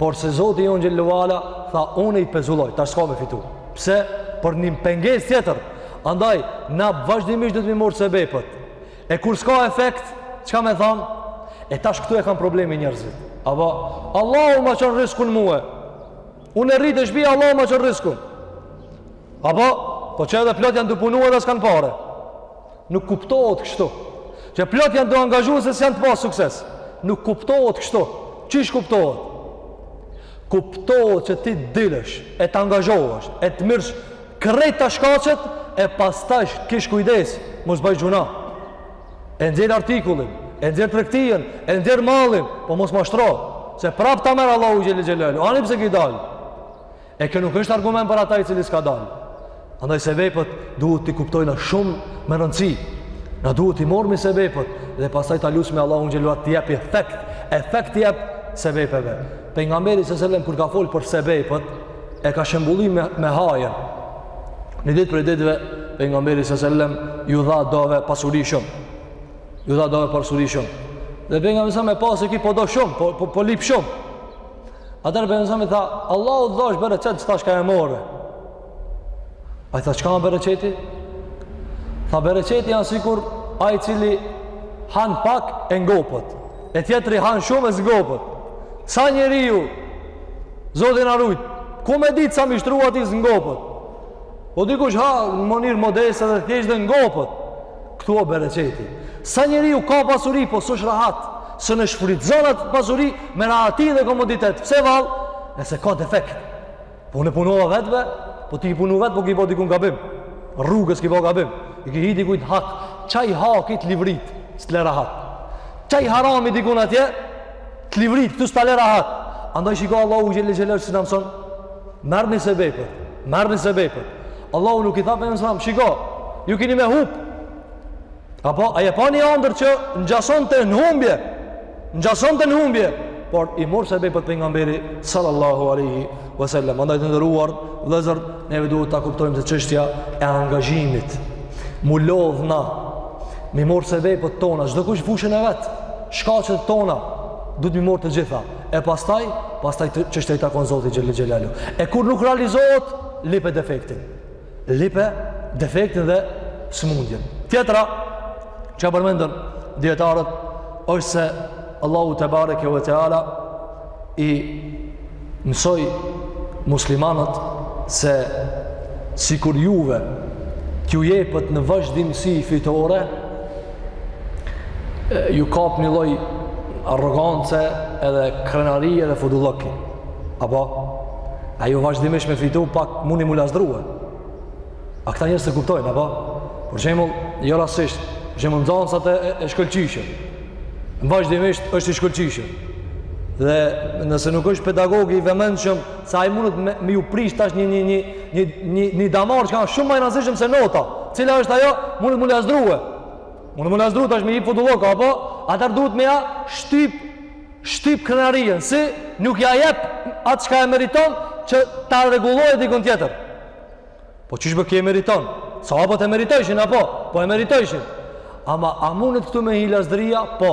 Porse Zoti jonë xhelle ue ala tha unë i pezulloj, tash s'ka me fitu. Pse? Për një pengesë tjetër. Andaj, na vazhdimisht duhet mi morr sebepet. E kur s'ka efekt, çka me thanë? E tash këtu e kanë problemin njerëzit. Apo, Allahu ma çon riskun mue. Unë rri te shpi, Allahu ma çon riskun. Apo, po qe edhe plot janë tu punu edhe s'kanë pare. Nuk kuptohet kështu. Qe plot janë tu angazhu e s'janë tu pas sukses. Nuk kuptohet kështu. Qysh kuptohet? Kuptohet që ti dilësh, e të angazhohesh, e t'i mirrsh krejt shkaqet, e pastaj t'kish kujdes, mos bëj gjynah. E nxjerr artikullin, e nxjerr tregtijen, e nxjerr mallin, po mos mashtro, se prapë ta merr Allahu xhel xhelal. Ani pse ke dalë? E kjo nuk është argument për ata i cili s'ka dalë. Andaj sebepet duhet t'i kuptojna shumë me rëndësi. Na duhet t'i morrmi sebepet dhe pastaj ta lusmi Allahun xhelle ue ala t'i jep efekt. Efekt t'i jep sebepeve. Pejgamberi se selem kur ka folë për sebepet, e ka shembullin me, me hajen. Një ditë prej ditëve, Pejgamberi se selem ju dha dove pasuri shumë. Ju dha dove pasuri shumë. Dhe Pejgamberi se selem e pa se ky po do shumë, po, po, po lip shumë. Atëherë Pejgamberi se selem i tha, Allahu t'dhashtë bereqet qeta shka e more. Ai tha, çka a bereqeti? Tha bereqeti janë sikur ai i cili han pak e ngopet. E tjetri han shumë e s'ngopet. Sa njeriu, Zoti na rujt, ku me ditë sa mi shtru atij s'ngopet? Po dikush ha në mënyrë modeste dhe thjesht dhe ngopet. Këtu o bereqeti. Sa njeriu ka pasuri po s'është rahat, s'e shfrytëzon at pasuri me rahati dhe komoditet. Pse vallë? E se ka defekt. Po unë punova vetëve, po ti i punu vetë, po ki bo dikun gabim. Rrugës ki bo gabim. I ki hiti kujtë hak. Qaj haki t'livrit, s't'le rahat. Qaj harami dikun atje, t'livrit, këtu s'ta le rahat. Andaj shiko Allahu xhele xhelaluhu si na mëson, merrni sebepet. Merrni sebepet. Allahu nuk i tha pejgamberit sallallahu alajhi wasallam, "Shiko, ju keni me hup." Apo ai e pa një ëndër që ngjasonte në humbje. Ngjasonte në humbje, por i mor sebepet pejgamberi sallallahu alajhi wasallam. Andaj të nderuar vëllezër, neve duhet ta kuptojmë se çështja e angazhimit m'u lodh na, m'i marr sebepet tona, çdo kush fushën e vet, shkaqet tona, duhet m'i marr të gjitha. E pastaj, pastaj çështja i takon Zotit xhele xhelaluhu. E kur nuk realizohet, lipe defektin. Lipe defektin dhe smundjen. Tjetra që përmendën dijetarët është se Allahu tebareke ve teala i mësoi muslimanët se sikur juve t'ju jepet në vazhdimësi fitore, ju kap një lloj arrogance edhe krenarie dhe fudullëki apo, e ju vazhdimisht me fitu pak mundi m'u lazdrue a këta njerëz se kuptojnë apo për shemull jo rasisht për shemull nxansat e, e shkëlqyshëm vazhdimisht është i shkëlqyshëm dhe nëse nuk është pedagogi i vëmendshëm se ai mundet me, me ju prish tash një një një një një një damar çka shumë ma i rëndësishëm se nota. Cila është ajo? Munet m'u lazdrue. Munet m'u lazdrue tash me hi fudullëk apo atëherë duhet me ja shtyp shtyp krenarinë si nuk ja jep atë çka e meriton që ta rregullojë dikun tjetër. Po qysh be ki e meriton? Sahabët e meritojshin apo? Po e meritojshin. Ama a mundet këtu me hi lazdria? Po.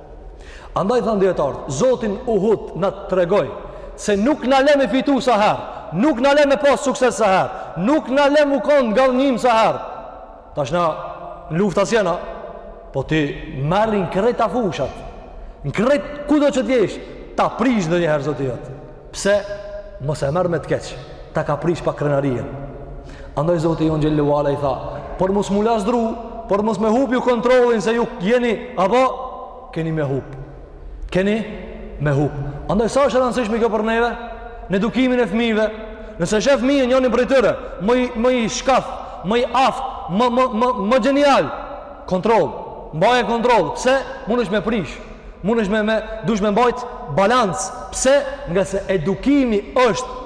Andaj thanë dijetarët, Zoti n'Uhud na tregoi, se nuk na le me fitu sa herë, nuk na le me pasë sukses sa herë, nuk na le m'u konë ngadhënjim sa herë. Tash na në lufta s'jena, po ti merri n'krejt fushat, në krejt kudo që t'jesh, ta prish ndonjëherë Zoti yt. Pse? Mos e merr me të keq, ta ka prish pak krenarinë. Andaj Zoti jonë xhele ue ala i tha, për mos m'u lazdru, për mos me hup ju kontrollin se ju jeni, apo keni me hup. Keni me hup. Andaj sa është e rëndësishme kjo për neve? Në edukimin e fëmijëve, nëse shef fëmijën njënin prej tyre, më më i shkathët, më i aftë, më më më më gjenial. Kontroll. Mbaje kontroll. Pse? Mundesh m'e prish. Mund është me, me, duhesh me mbajt balancë. Pse? Nga se edukimi është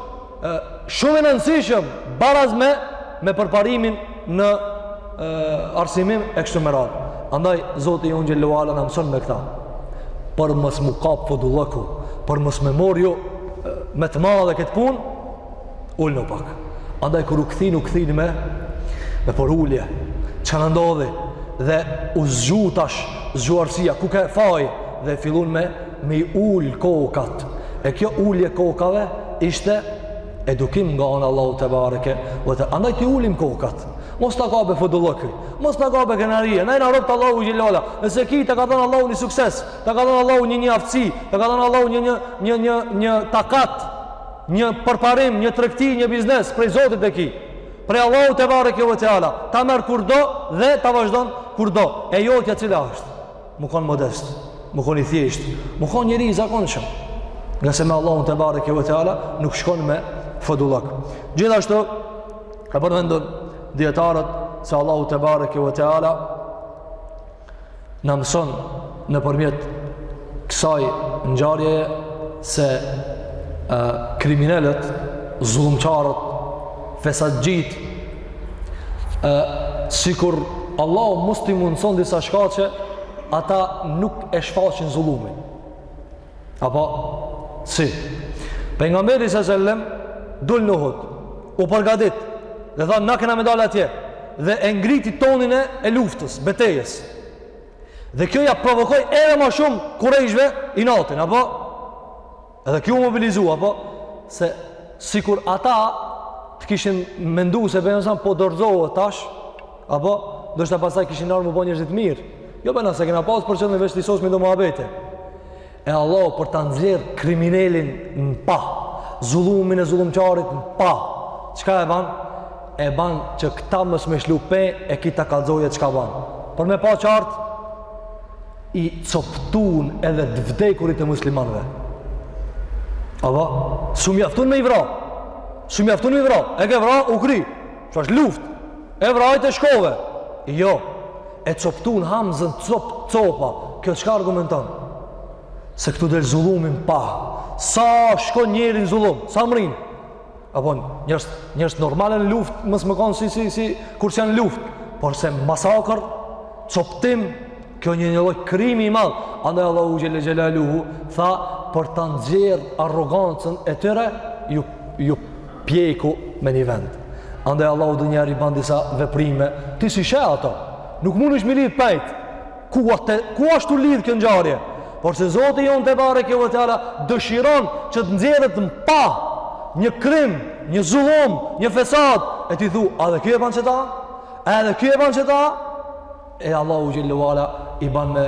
e, shumë i rëndësishëm baraz me, me përparimin në e, arsimim e kështu me radhë. Andaj, Zoti ynë xhele ve ala na mëson me këta. Për mos me na kapë fodullëku, për mos me marrë ju me të madhe këtë punë, Uluni pak. Andaj kur u kthyn u kthyn me me përulje. Çka na ndodhi? Dhe u zgju tash zgjuarsia ku ke faj dhe fillun me me i ul kokat. E kjo ulje e kokave ishte edukim nga ana e Allahut tebareke ve te andaj t'i ulim kokat mos t'na kapë fodullëku mos t'na kapë krenaria na na rujtë Allahu xhele ve ala nëse ki të ka dhënë Allahu një sukses të ka dhënë Allahu një një aftësi të ka dhënë Allahu një një një një një takat Një përparim, një tregti, një biznes prej Zotit e ki. Prej Allahut tebareke ve teala. Ta merr kur do dhe ta vazhdon kur do. E jotja cila është? Mu kon modest, mu kon i thjesht, mu kon njeri i zakonshëm. Ngase me Allahun tebareke ve teala nuk shkon me fodullëk. Gjithashtu kanë përmendur dijetarët se Allahu tebareke ve teala Na mëson nëpërmjet kësaj ngjarjeje se e, kriminelët, zullumqarët, fesatxhitë, e, sikur Allahu mos t'i mundëson disa shkaqe ata nuk e shfaqin zullumin. Apo, si? Pejgamberi alejhi selam, dul në Uhud, u përgatit, dhe tha, na kena me dalë atje, dhe e ngriti tonin e, e luftës, betejes. Dhe kjo ia provokoi edhe ma shumë kurejshve inatin, apo? Edhe kjo u mobilizu, apo? Se, sikur ata të kishin mendu se për nësëm po dorzohet tash, Apo, ndoshta pastaj kishin ardh m'u ba njerëz të mirë. Jo be na, s'e kena pasë për qëllim veç t'i sosmi do muhabete. E Allahu për ta nxjerrë kriminelin në pah, zullumin e zullumqarit në pah. Çka e ban? E ban që këta mos me shlu pe e kita kallxoje çka ban. Për me pa qartë, i coptun edhe të vdekurit e muslimanve. Apo, s'u mjaftun me i vra. S'u mjaftun me i vra. E ke vra, u kry. Se është luftë, e vrave e shkove. Jo, e coptun Hamzën copa, copa, kjo çka argumenton? Se këtu del zullumi n'pah, sa shkon njeri n'zullum, sa mbrrin? Apo njerëz, njerëz normalë në luftë, mos me konë si, si, si, kur s'janë luftë, porse masakër, coptim, kjo një një lloj krimi i madh, andaj Allahu xhele xhelaluhu, tha, për ta nxjerrë arrogancën e tyre, ju, ju, pjeku me një vend. Andaj Allahu donjëherë i ban disa veprime, ti s'i sheh ato, nuk mundesh m'i lidh pejt, ku, ku ashtu lidh kjo ngjarje, porse Zoti jonë tebareke ve teala, dëshiron që të nxjerrë n'pa h, një krim, një zullum, një fesad, e ti thu, edhe ky e ban qeta? Edhe ky e ban qeta? e Allahu xhel-le ve ala i ban me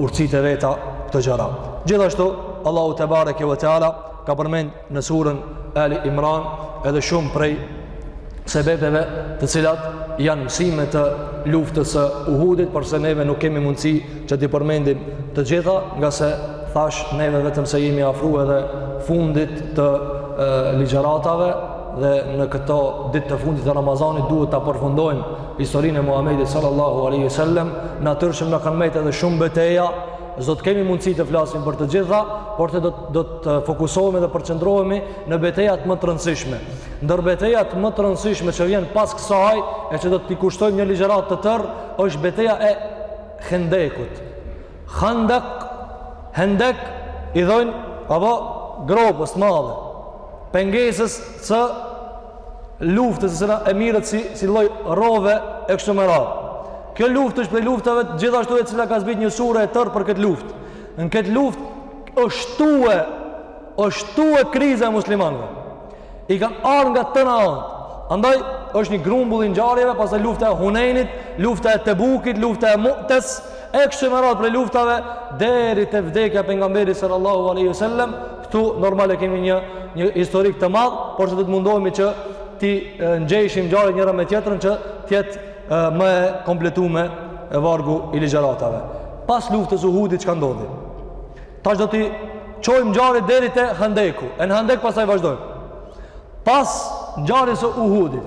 urtsitë e veta këto gjëra gjithashtu Allahu tebareke ve teala ka përmend në surën Ali Imran edhe shumë prej sebebeve të cilat janë mësime të luftës së Uhudit, porse neve nuk kemi mundësi që t'i përmendim të gjitha, ngase thashë neve vetëm se jemi afru edhe fundit të e, ligjëratave dhe në këto ditë të fundit të Ramazanit duhet ta përfundojmë Historinë e Muhamedit sallallahu alaihi wasallam natyrisht na kanë mbetë edhe shumë beteja, s'do të kemi mundësi të flasim për të gjitha, por të do të do të fokusohemi dhe përqendrohemi në betejat më të rëndësishme. Ndër betejat më të rëndësishme që vjen pas kësaj e që do t'i kushtojmë një ligjëratë të tërë, është beteja e Hendekut. Hendek, Hendek i thonë apo gropës madhe. Pengesës së luftës, se merret si, si lloj rrove e kështu me radhë. Kjo luftë është prej luftave gjithashtu e cila ka zbrit një sure e tërë për këtë luftë. Në këtë luftë u shtue, u shtue kriza e muslimanve. I kan ardhë nga tëna antë. Andaj është një grumbull i ngjarjeve pastaj lufta e Hunejnit, lufta e Tebukit, lufta e Mu'tes, E kështu me radhë prej luftave deri te vdekja e pejgamberit sallallahu alaihi wasallam, këtu normal e kemi një një historik të madh, por se do të mundohemi që t'i ngjeshim ngjarjet njëra me tjetrën që të jetë më e kompletume vargu i ligjëratave. Pas luftës së Uhudit çka ndodhi? Tash do t'i çojmë ngjarjet deri te Hendeku. E në Hendek pastaj vazhdojmë. Pas ngjarjes së Uhudit,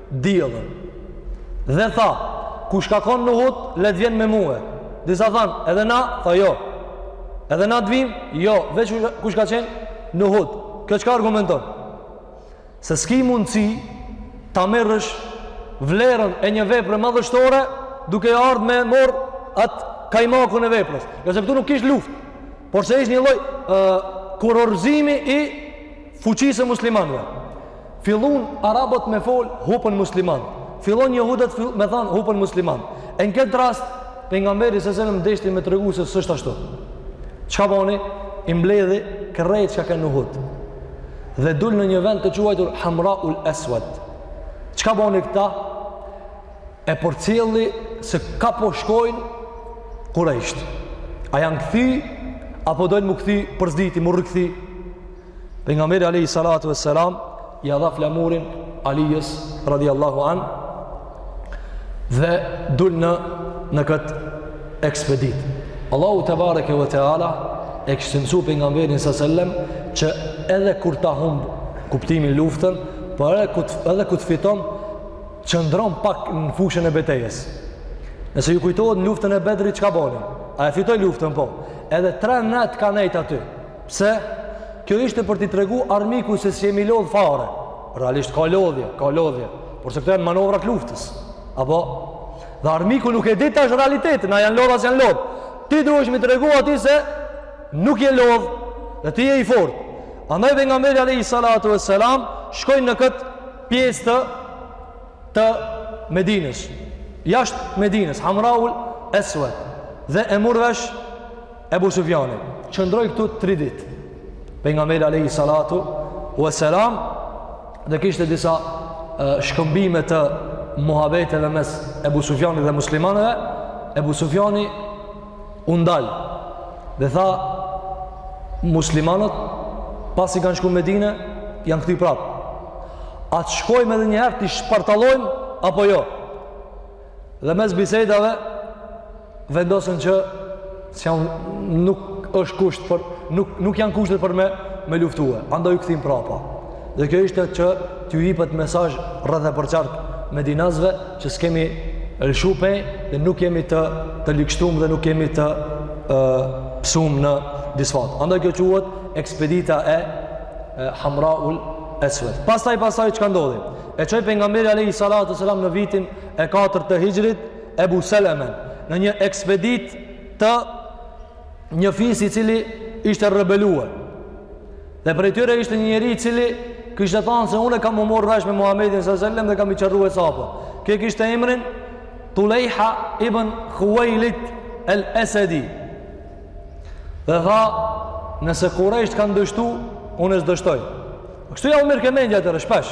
diellin. Dhe tha, kush ka kon n'Uhud, le të vjen me mua. Disa thanë, edhe na, tha jo. Edhe na të vim, jo, veç kush ka qenë n'Uhud. Kjo çka argumenton? Se s'ki mundësi ta merrësh vlerën e një vepre madhështore duke ardh me marr at kajmakun e veprës. Edhe se këtu nuk kish luftë, por se ishte një lloj kurorëzimi i Fuqisë së muslimanëve. Fillunë arabët me fol hupën muslimant. Fillunë jehudët me thanë hupën muslimant. E në këtë rast pejgamberi alejhi selam deshti me tregu se s'është ashtu. Çka boni? I mbledhi krejt çka kenë n'Uhud. Dhe dul në një vend të quajtur Hamraul Esed. Çka boni këta? E përcjelli se ka po shkojnë kurejsht. A janë kthy apo dojn m'u kthy për s'dyti, m'u rikthy? Pejgamberi alejhi salatu vesselam ia dha flamurin Alijës radiallahu anh dhe dul në në kët ekspeditë. Allahu tebareke ve teala e kishte mësu pejgamberin sa selam që edhe kur ta humb kuptimin luftën, por edhe kur edhe kur fiton qëndron pak në fushën e betejës. Nëse ju kujtohet në luftën e Bedrit çka boni? A e fitoi luftën po? Edhe 3 net ka nejt aty. Pse? Kjo ishte për t'i tregu armiku se s'jemi lodhë fare. Realisht ka lodhje, ka lodhje. Por se këto janë manovra t'luftës. Apo? Dhe armiku nuk e di tash realitetin, a janë lodhë, a s'janë lodhë. Ti duhesh me i tregu atij se nuk je lodhë dhe ti je i fortë. Andaj pejgamberi alejhi salatu vesselam shkoi në këtë pjesë të, të Medinës. Jashtë Medinës, Hamraul Eswed. Dhe e mur vesh Ebu Sufjani, qëndroi këtu tri ditë, pejgamberi alejhi salatu vesselam, dhe kishte disa e, shkëmbime të muhabeteve mes Ebu Sufjanit dhe muslimanëve, Ebu Sufjani u ndal, dhe tha, muslimanët, pasi kanë shku Medine, janë kthy prapë. A të shkojmë edhe njëherë t'i shpartallojmë, apo jo? Dhe mes bisedave vendosën që s'jam nuk është kusht për nuk nuk janë kushtet për me me luftue. Andaj u kthim prapa. Dhe kjo ishte që t'ju jepet mesazh rreth e përqark medinasve që s'kemi lëshu pe dhe nuk jemi të të ligshtum dhe nuk jemi të ë psum në disfatë. Andaj kjo quhet ekspedita e, e Hamraul Eswed. Pastaj pastaj çka ndodhi? E çoi pejgamberi alejhi salatu vesselam në vitin e katërt të Hijrit, Ebu Selemen, në një ekspeditë te një fis i cili ishte rebeluar. Dhe prej tyre ishte një njeri i cili kishte thanë se unë e kam m'u morr vesh me Muhammedin së sellem dhe kam me i qëru hesap. Ky e kishte emrin Tulejha ibn Khuwailid el Esedi. Dhe tha, nëse Kurejsht kanë dështu, unë s'dështoj. Kështu ja u mirrke mendja atëherë shpesh.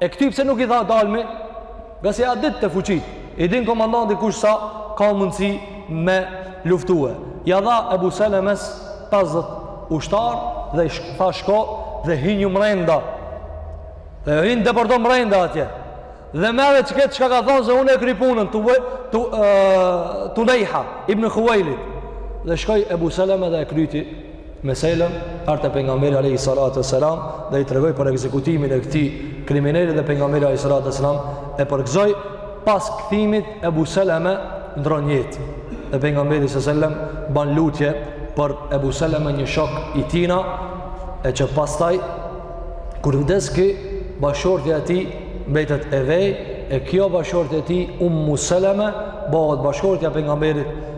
E këty pse nuk i tha dalmi? Ngase ja ditte fuqitë. I din komandanti kush sa ka mundësi me luftue. Ja dha Ebu Selemes 50 ushtarë dhe i tha shko dhe hinju mrenda. Dhe ju hin depërto mrenda atje. Dhe merre që këtë që ka ka thonë se unë e kryj punën të, uve, të, Tulejha ibn Khuwailid. Dhe shkoi Ebu Seleme dhe e kryti me Selemen erdh te pejgamberi alejhi salatu vesselam dhe i tregoi për ekzekutimin e këtij krimineli dhe pejgamberi alejhi salatu vesselam e përgëzoi pas kthimit Ebu Seleme ndrron jetë dhe pejgamberi sallallahu alejhi wasallam ban lutje për Ebu Seleme një shok i tina e që pastaj kur vdes ky bashortja e tij mbetet e vej e kjo bashortja e tij Ummu Seleme bëhet bashortja e pejgamberit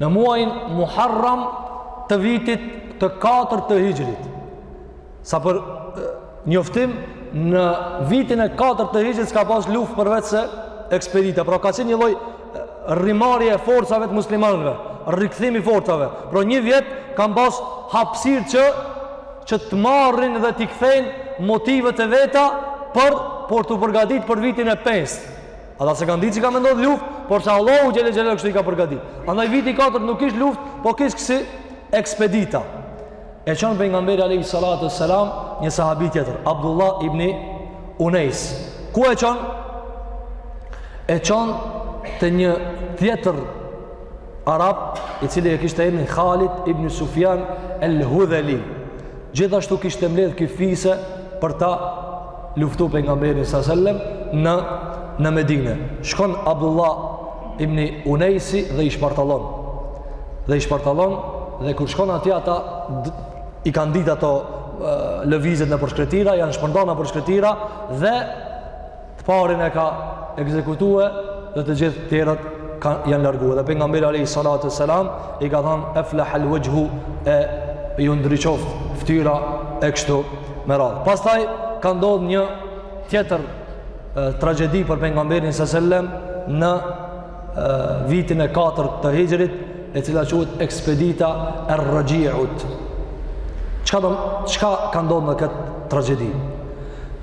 Në muajin Muharram të vitit të katër të hixhrit, sa për njoftim në vitin e katër të hixhrit s'ka pas luftë përveç se ekspedita, pra ka qenë një lloj rimarrje e forcave të muslimanëve, rikthim i forcave, pra një vjet kanë pas hapësirë që që të marrin dhe t'i kthejnë motivet e veta për, për t'u përgatit për vitin e pesë. Ata s'e kanë dit që ka me ndodh luftë, por që Allahu xhele xhele kështu i ka përgadit. Andaj viti 4 nuk kishte luftë, po kish kësi ekspedita. E çon pejgamberi Alehi Salatu Selam, një sahabi tjetër, Abdullah ibni Unejs. Ku e çon? E çon te një tjetër Arab, i cili e kishte emrin Halid ibni Sufjan el Hudheli. Gjithashtu kishte mbledh fise për ta luftu pejgamberin sa selam në në Medinë. Shkon Abdullah ibn Unejsi dhe i shpartallon. Dhe i shpartallon dhe kur shkon atje ata i kanë dit ato lëvizjet nëpër shkretira, janë shpërndarë nëpër shkretira dhe të parin e ka ekzekutue dhe të gjithë tjerët ka, janë largu. Dhe pejgamberi Alehi Salatu Selam i ka thonë eflehal vexhhu e iu ndriçoftë ftyra e kështu Me radhë. Pastaj ka ndodh një tjetër e, tragjedi për pejgamberin së sellem në e, vitin e 4 të hixhrit e cila quhet ekspedita e Rexhiut. Çka, do, çka ka ndodh në këtë tragedi?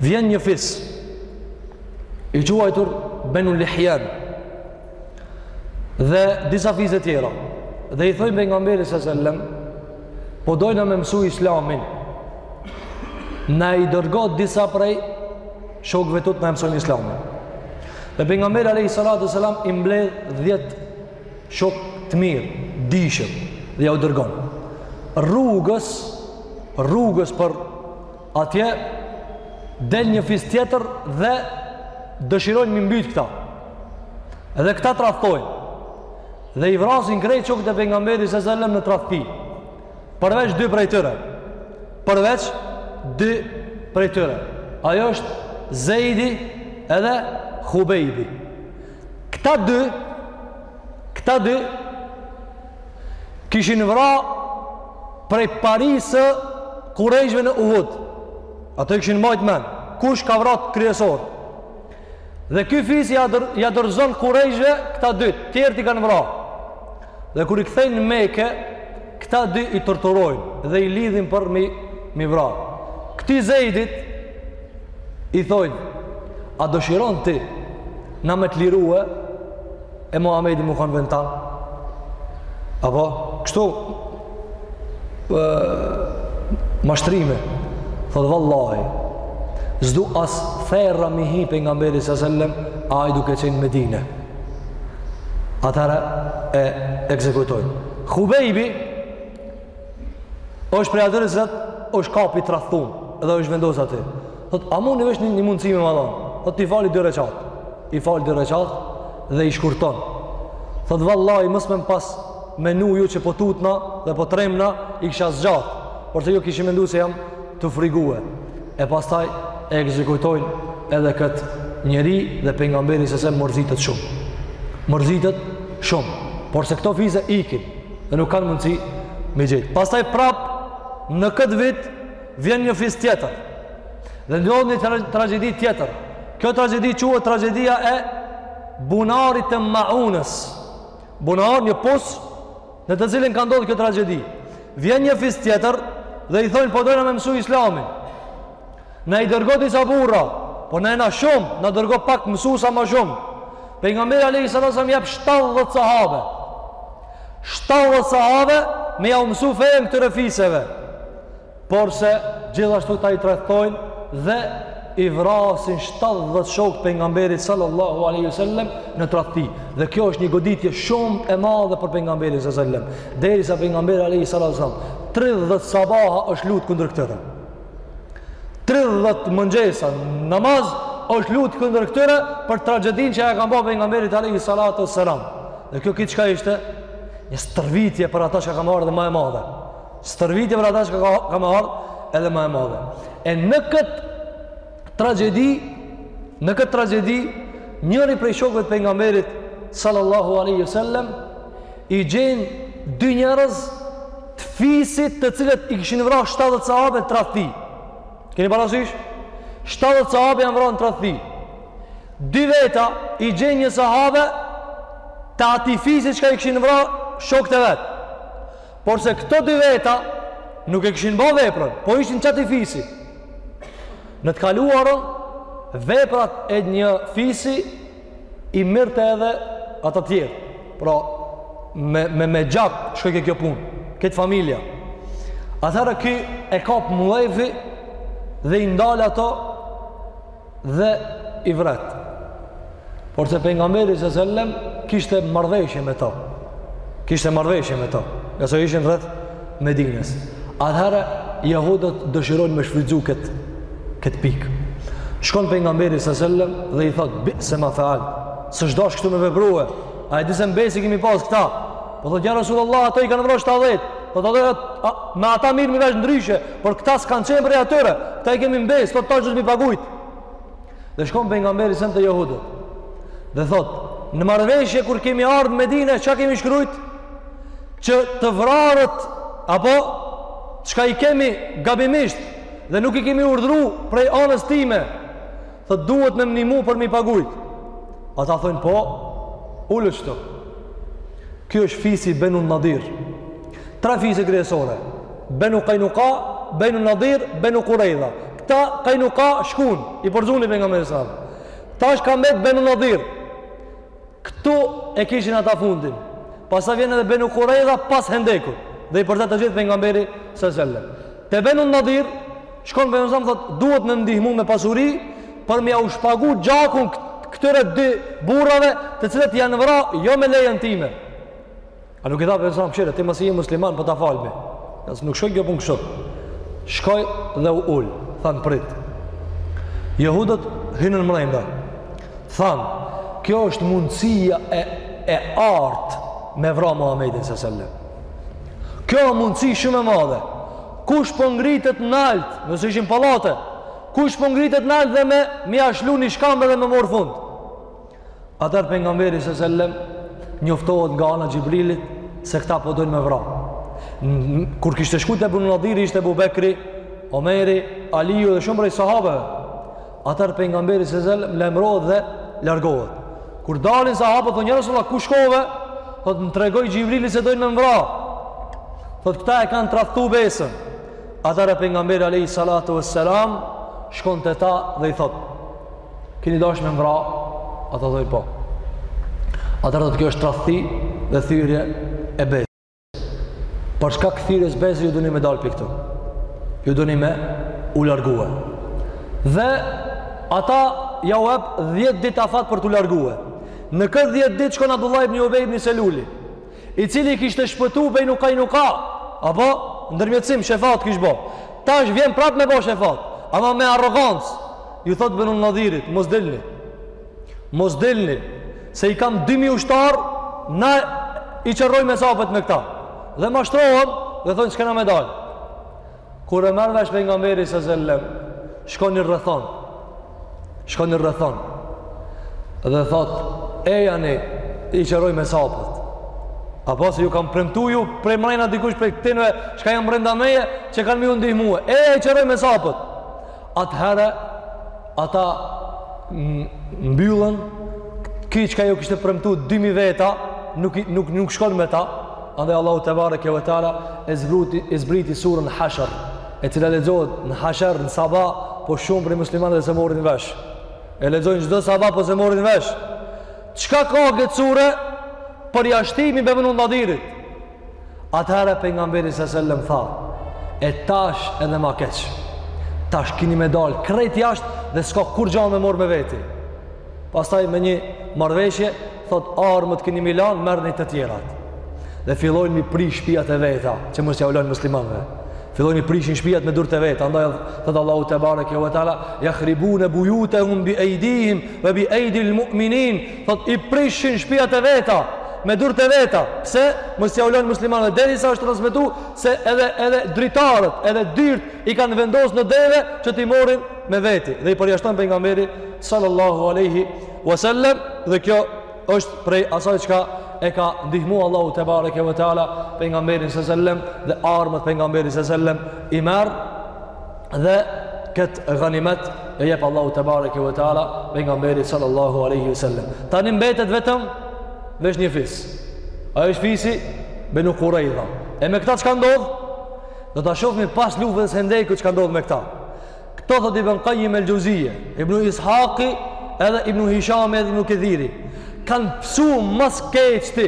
Vjen një fis i quajtur Benu Lihjan dhe disa fise tjera dhe i thojn pejgamberit së sellem Po dojna me mësu islamin. Na i dërgo disa prej shokëve tu të na mësojnë islamin. Dhe pejgamberi alejhi salatu selam i mbledh dhjetë shokë të mirë, dijshëm, dhe ja u dërgon. Rrugës, rrugës për atje, del një fis tjetër dhe dëshirojnë m'i mbyt këta. Edhe këta tradhtojnë. Dhe i vrasin krejt shokët e pejgamberit s.a. selam në tradhti. Përveç dy prej tyre. Përveç dy prej tyre. Ajo është Zeidi edhe Hubejbi. Këta dy këta dy kishin vra prej parisë kurejshve në Uhud. Ata i kishin majt men. Kush ka vra kryesor? Dhe ky fis ja, dor, ja dorëzon kurejshve këta dy, tjerët i kanë vra. Dhe kur i kthejnë në Mekë, këta dy i torturojnë dhe i lidhin për mi, mi vra. Këtij Zejdit i thojnë, a dëshiron ti na me t'lirue? E Muhamedi me kanë n'vend tand apo, kështu, e, mashtrime, thotë vallahi, s'du as therra mi hi pejgamberit s.a. sellem, ai duke qenë Medine. Atëherë e ekzekutojnë. Hubejbi, është prej atyre që është kap i tradhtun, edhe është vendos aty. Thot, a muni veç një mundësi me ma dhonë? Thot, i fali dy reqate. I fali dy reqate dhe i shkurton. Thot, vallahi, mos me m'pas menu ju që po tutna dhe po tremna, i kisha zgjat. Por se ju kishit mendu se jam tu u frigue. E pastaj e ekzekutojnë edhe këtë njeri dhe pejgamberi s.a.s. mërzitet shumë. Mërzitet shumë. Por se këto fise ikin dhe nuk kanë mundësi me i gjet. Pastaj prapë në këtë vit Vjen një fis tjetër dhe ndodh një tra tragjedi tjetër. Kjo tragjedi quhet tragjedia e bunarit të Maunës. Bunar një pus në të cilin ka ndodh kjo tragjedi. Vjen një fis tjetër dhe i thonë po dojna me mësu islamin. Na i dërgo disa burra, po ne jena shumë, na dërgo pak mësu sa ma shumë. Pejgamberi alejhi selam jep 70 sahabe. 70 sahabe me jau mësu fenë këtyre fiseve. Porse, gjithashtu ta i tradhtojnë dhe i vrasin 70 shokë pejgamberit sallallahu alaihi wasallam në tradhti. Dhe kjo është një goditje shumë e madhe për pejgamberin sallallahu alaihi wasallam. Derisa pejgamberi alaihi sallallahu alaihi wasallam 30 sabaha është lut kundër këtyre. 30 mëngjesa namaz është lut kundër këtyre për tragjedinë që ja kanë bërë pejgamberit alaihi salatu wasallam. Dhe kjo këtë çka ishte? Një stërvitje për ata çka ka me ardh ma e madhe. Stërvitje për ata çka, ka me ardhë edhe ma e madhe. E në këtë tragjedi, në këtë tragjedi, njëri prej shokëve të pejgamberit, sallallahu alajhi wasallam, i gjen dy njerëz të fisit të cilët i kishin vra 70 sahabe tradhti. Keni parasysh? 70 sahabe janë vra në tradhti. Dy veta i gjen një sahabe të atij fisit çka i kishin vra shokët e vet. Porse këto dy veta nuk e kishin ba veprën, po ishin qatij fisi. Në të kaluarën, veprat e një fisi i mirrte edhe ata tjerë. Pra, me, me, me gjak, shkojke kjo punë, kejt familja. Atëherë ky e kap mllefi dhe i ndal ato dhe i vret. Porse pejgamberi sallallahu alajhi wasallam kishte marrëveshje me to. Kishte marrëveshje me to, ngase ishin rreth Medinës. Atëherë jehudët dëshirojnë me shfrytëzu kët kët pik. Shkon pejgamberi sallallahu alajhi wasallam dhe i thot bi'se ma fealt. S'ësht dash kështu me veprue. A e di se m'besë i kemi pas këta? Po thotë, ja Rasulullah, ato i kanë vra 70 vetë. Po thotë, a, me ata mirremi vesh ndryshe, por këta s'kan qenë prej atyre. Këta i kemi m'besë, thotë tash duhet me i pagujt. Dhe shkon pejgamberi sallallahu alajhi wasallam te jehudët. Dhe thotë, në marrëveshje kur kemi ardhë në Medinë, çka kemi shkrujt? Që të vrarët apo çka i kemi gabimisht dhe nuk i kemi urdhëru prej anës time Thot duhet me m'nimu për me i pagujt. Ata thonë po, ulu qetu. Kjo është fisi Benu Nadir. Tre fise kryesore. Benu Kajnuka, Benu Nadir, Benu Kurejda. Këta Kajnuka shkun, i përzuni pejgamberi sallallahu alajhi wasallam. Tash ka mbet Benu Nadir. Këtu e kishin ata fundin. Pastaj vjen edhe Benu Kurejda pas hendekut. Dhe i përza të gjithë pejgamberi sallallahu alajhi wasallam. Te Benu Nadir, shkon pejgamberi sallallahu alajhi wasallam, thot, duhet me ndihmu me pasuri, për me jau shpagu gjakun këtyre dy burrave të cilët janë vra jo me lejen time. A nuk i tha pejgamberi sallallahu alajhi ti masi je musliman po ta falmi. Jo nuk shkoi kjo punë kështu. Shkoi dhe u ul, than prit. Jehudët hynën mrenda. Than, kjo është mundësia e e artë me vra Muhamedin sallallahu alajhi wasallam. Kjo mundësi shumë e madhe. Kush po ngritet nalt, ngase ishin pallate, kush po ngritet nalt dhe me ja lshu një shkamb dhe me marr fund. Atëherë pejgamberi sa sellem njoftohet nga ana Xhibrilit se këta po dojnë me vra. Kur kishte shku te Benu Nadiri ishte Ebu Bekri, Omeri, Aliju dhe shumë prej sahabeve. Atëherë pejgamberi sa sellem lajmrohet dhe largohet. Kur dalin sahabët thonë ja Resulallah ku shkove, thotë më tregoi Xhibrili se dojnë me vra. Thotë këta e kanë tradhtu besën. Atëherë pejgamberi a.s. shkon te ta dhe i thotë Kini dashë me m'vra? Ata thojnë po. Atëherë thotë kjo është tradhti dhe thyrje e besës. Për shkak thyrjes besës ju duni me dalë prej këtu. Ju duni me u largue. Dhe ata ja u jep dhjetë ditë afat për t'u largue. Në këtë dhjetë ditë shkon Abdullah ibn Ubej ibn Seluli. i cili i kishte shpëtu Benu Kajnuka, apo, ndërmjetësim, shefat kish bo, tash vjen prap me bo shefat, ama me arrogancë, ju thot Benu Nadirit, mos dilni, mos dilni, se i kam 2.000 ushtarë, na i qërojmë hesapet me këta, dhe mashtrohen, dhe thonë s'kena me dalë, Kur e merr vesh pejgamberi sa selam, shkon i rrethon. Shkon i rrethon. Dhe thot, ejani i qërojmë hesapet. Apo se ju kanë premtu ju prej mrena dikush prej këtinve çka janë brenda meje që kanë me ju ndihmue. E, i qërojmë hesapet. Atëherë ata mbyllen, ky çka ju kishte premtu 2000 veta, nuk nuk nuk shkon me ta. Andaj Allahu tebareke ve teala e zbriti e zbriti surën Hashr, e cila lexohet në Hashr në sabah, po shumë prej muslimanëve s'e morin vesh. E lexojnë çdo sabah po s'e morin vesh. Çka ka këtë sure? Përjashtimin e Benu Nadirit. Atëherë pejgamberi sa selam tha, e tash edhe ma keq. Tash kini me dal krejt jashtë dhe s'ka kurgja me mor me veti. Pastaj me një marrëveshje thot armët kini mi lan, merrni të tjerat. Dhe fillojnë mi prish shpijat e veta, që mos ja u lonë muslimanëve. Fillojnë i prishin shpijat me durt e veta, andaj thot Allahu tebareke ve teala, "Yakhribun buyutahum bi aydihim wa bi aydil mu'minin." Thotë, i prishin shpijat e veta, me durët e veta, pse, mos ja u lënë muslimanëve, derisa është transmetu, se edhe, edhe dritaret, edhe dyrt, i kanë vendosë në deve, që t'i morin me veti, dhe i përjashton pejgamberi, sallallahu aleyhi wasallam, dhe kjo është prej asaj çka e ka ndihmu Allahu tebareke ve teala pejgamberin sallallahu alaihi wasallam dhe armët pejgamberi sallallahu alaihi wasallam i merr dhe këtë ganimet e jep Allahu tebareke ve teala pejgamberit sallallahu alaihi wasallam. Tani mbetet vetëm veç një fis. Ai është fisi Benu Kurejdha. E me këta çka ndodh? Do ta shohim pas luftës së Hendekut çka ndodh me këta. Këto thotë Ibn Kajjim el-Xheuzije, Ibnu Is'haki edhe Ibnu Hishami edhe Ibnu Kethiri kanë pësu ma s'keqti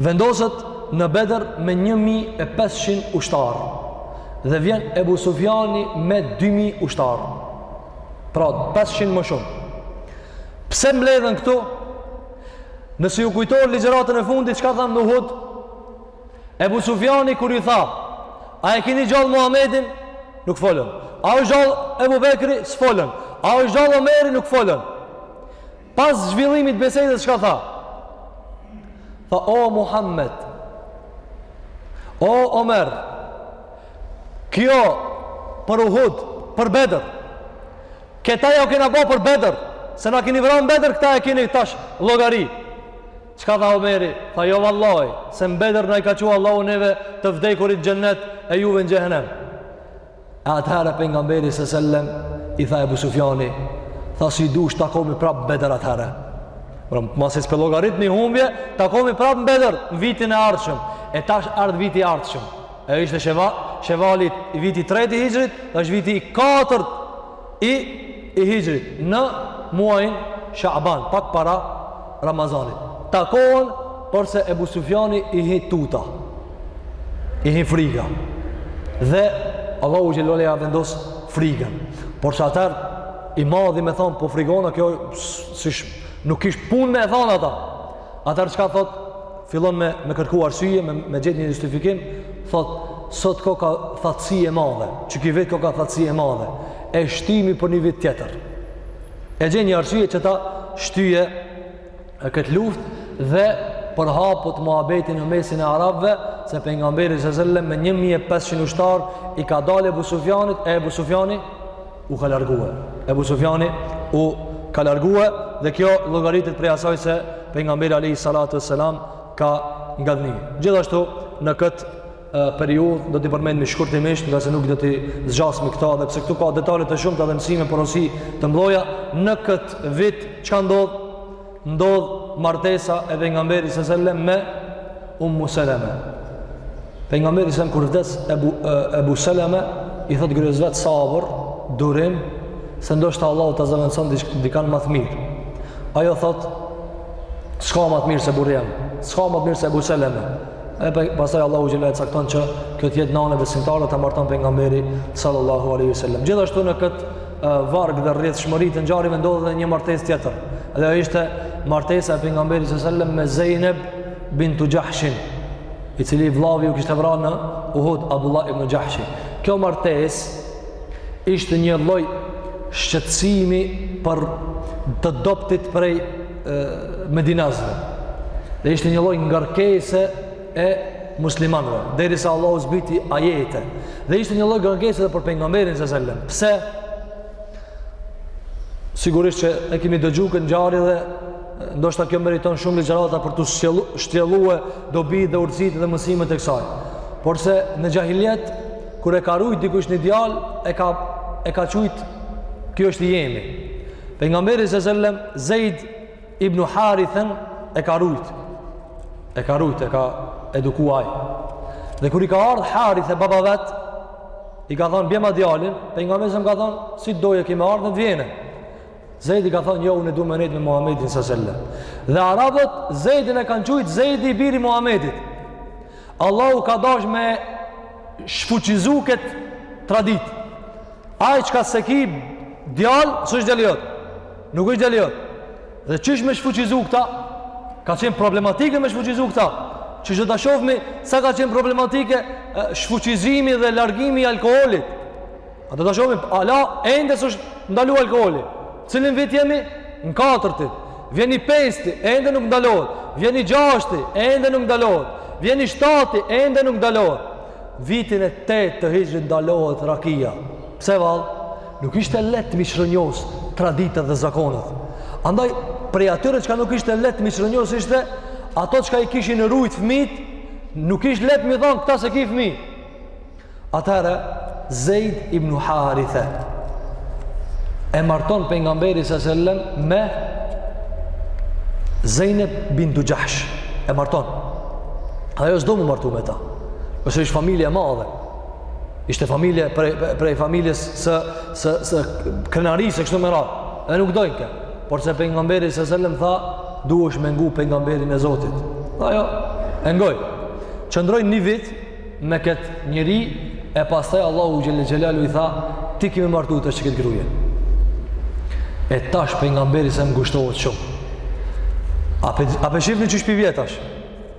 Vendoset në Bedër me një mijë e pesëqind ushtarë dhe vjen Ebu Sufjani me dy mijë ushtarë. Pra, pesëqind më shumë. Pse mbledhen këtu? Nëse ju kujtohet ligjëratën e fundit, çka thanë në Uhud? Ebu Sufjani kur ju tha, a e keni gjallë Muhamedin? Nuk folën. A është gjallë Ebu Bekri? S'folën. A është gjallë Omeri? Nuk folën. Pas zhvillimit të bisedës çka tha? Tha o Muhammed. O Omer. Kjo për Uhud, për Bedër. Këta jau kena bo për Bedër, se na keni vra n'Bedër këta e keni tash llogari. Çka tha Omeri? Tha jo vallahi, se në Bedër na i ka çu Allahu neve të vdekurit n'xhennet e juve në xhehenem. E atëherë Pejgamberi as selam, i tha Ebu Sufjani, tha si dush takomi prapë n'Bedër atëherë. Pra, masi s'pe llogarit një humbje, takomi prapë në Bedër, në vitin e ardhshëm. E tash erdh viti i ardhshëm. E ishte sheva, shevali viti i tretë i hixhrit dhe është viti i katërt i i hixhrit në muajin Shaban, pak para Ramazanit. Takohen por se Ebu Sufjanit i hi tuta, i hi friga. Dhe Allahu xhelle ve ala ja vendos frigën. Por qeder i madh me thonë, po frigohna kjo si sh, nuk ish pun me e thonë ata. Atëher çka thotë, fillon me me kërku arsye, me me gjet një justifikim, thot sot koka thatësi e madhe, qiky vit koka thatësi e madhe, e shtymi për një vit tjetër. E gjen një arsye që ta shtyje këtë luftë dhe përhapet muhabeti në mesin e arabëve, se Pejgamberi as selam me 1500 ushtarë i ka dal Ebu Sufjanit e Ebu Sufjani u ka largue. Ebu Sufjani u ka largue dhe kjo llogaritet prej asaj se Pejgamberi alejhi salatu ve selam ka ngadhnjy. Gjithashtu në këtë periudhë do t'i përmendmi shkurtimisht ngase nuk do t'i zgjasmi këta edhe pse këtu ka detale të shumta dhe mësime porosi të mdhaja në këtë vit çka ndodh ndodh martesa e pejgamberit sallallahu alajhi wasallam me Ummu Salama. Pejgamberi sa kur vdes Abu Abu Salama i thot grues vet sabër, durim se ndoshta Allahu ta zëvendëson dikan më të mirë. Ajo thot s'ka më të mirë se burri jem. S'ka më të mirë se Abu Salama. E pastaj Allahu xhele e cakton që kjo të jetë nanë e besimtarëve e ta marton pejgamberi sallallahu aleyhi sallam. Gjithashtu në këtë varg dhe rrjedhshmëri të ngjarjeve ndodhi dhe një martesë tjetër. Dhe ajo ishte martesa e pejgamberit sallallahu alajhi wasallam me Zejneb bintu Xhahshin, i cili vllavi u kishte vra në Uhud Abdullah ibnu Xhahshi. Kjo martesë ishte një lloj shqetësimi për të dobtit prej Medinasve. Dhe ishte një lloj ngarkese e muslimanëve derisa Allahu zbriti ajete dhe ishte një lloj ngarkese edhe për pejgamberin sallallahu alajhi wasallam pse sigurisht që e kemi dëgjuar këtë ngjarje dhe ndoshta kjo meriton shumë ligjërata për t'u shtjellue dobi dhe urtësitë dhe mësimet e kësaj. Porse në xhahilijet kur e ka rrit dikush një djal e ka e ka qujt ky është i jemi. Pejgamberi sallallahu alajhi wasallam Zejd ibn Harithen e ka rrit e ka rrit e ka eduku ai dhe kur i ka ardhë Harithe baba vet i ka thonë bjema djalin pejgamberi ka thonë si të doje ke me ardhë në t'vjen e Zejdi ka thonë jo unë du me ndejtë me Muhammedin selem dhe Arabët Zejdin e kanë qujtë Zejdi i biri Muhammedit Allahu ka dash me shfuqizu këtë tradit ai çka s'e ki djal s'është djali jot Nuk është djali jot. Dhe qysh me shfuqizu këta? Ka qenë problematike me shfuqizu këta. Si do ta shofmi, sa ka qenë problematike shfuqizimi dhe largimi i alkoholit. A do ta shofmi, ala, ende s'është ndalu alkoholi. Cilin vit jemi? Në katërtit. Vjen i pesti, ende nuk ndalohet. Vjen i gjashti, ende nuk ndalohet. Vjen i shtati, ende nuk ndalohet. Vitin e tetë të hixhrit ndalohet rakia. Pse vallë? Nuk ishte lehtë m'i çrrënjos traditat dhe zakonet. Andaj prej atyre çka nuk ishte lehtë m'i çrrënjos ishte ato çka i kishin rrit fëmijt, nuk ishte lehtë m'i thon këta s'e ki fëmi. Atëherë Zejd ibnu Harithe e marton pejgamberi sallallahu alajhi wasallam me Zejneb bintu Xhahsh. E marton. Ajo s'do m'u martu me ta. Se ishte familje e madhe, Ishte familje, prej, prej familjes së, së, së krenarisë, e kështu me radhë. E nuk dojnë ke. Porse pengamberi se selem tha, duhesh me ngu pengamberin e Zotit. Tha jo, e ngoj. Qëndroi një vit me këtë njeri, e pastaj Allahu xhele xhelaluhu i tha, ti ki me martu tash këtë gruje. E tash pengamberi selem ngushtohet shumë. A pe, a pe shifni qysh pi vjen tash?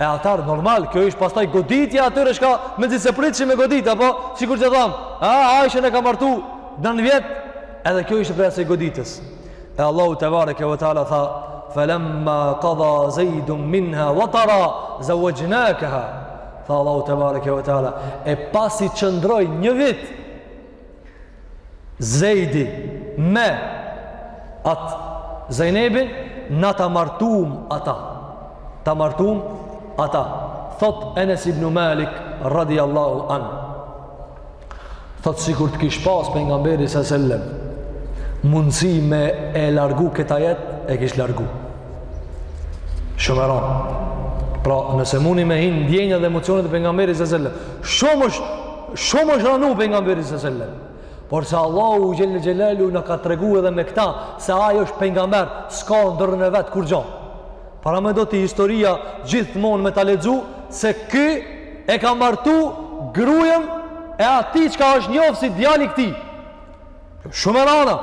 E atëherë normal, kjo ish pastaj goditja atyre çka mezi se pritshin me godit, apo sikur që thamë, a, Aishen e ka martu nan vjet, edhe kjo ishte prej asaj goditjes. E Allahu tebareke ve teala tha, felemma kada Zejdun minha vetara, zevexhnakeha, tha Allahu tebareke ve teala, e pasi qëndroi një vit, Zejdi me atë Zejnebin na ta martum ata ta martum ata thot Enes ibn Malik radiallahu an thot sikur të kish pas pengamberi se selem mundësi me e largu këtë ajet e kish largu shumë e ranë pra nëse muni me hi n'ndjenja dhe emocionet e pengamberit se selem shumë është Shumë është ranu pengamberi se selem. Porse Allahu xhele xhelaluhu na ka tregu edhe me këta, se ai është pengamber, s'ka në dorën e vet kurgjo. Pra mendo ti historia gjithmonë me ta lexu, se ky e ka martu grujen e atij çka është njoft si djali i këtij. Shumë e ranë,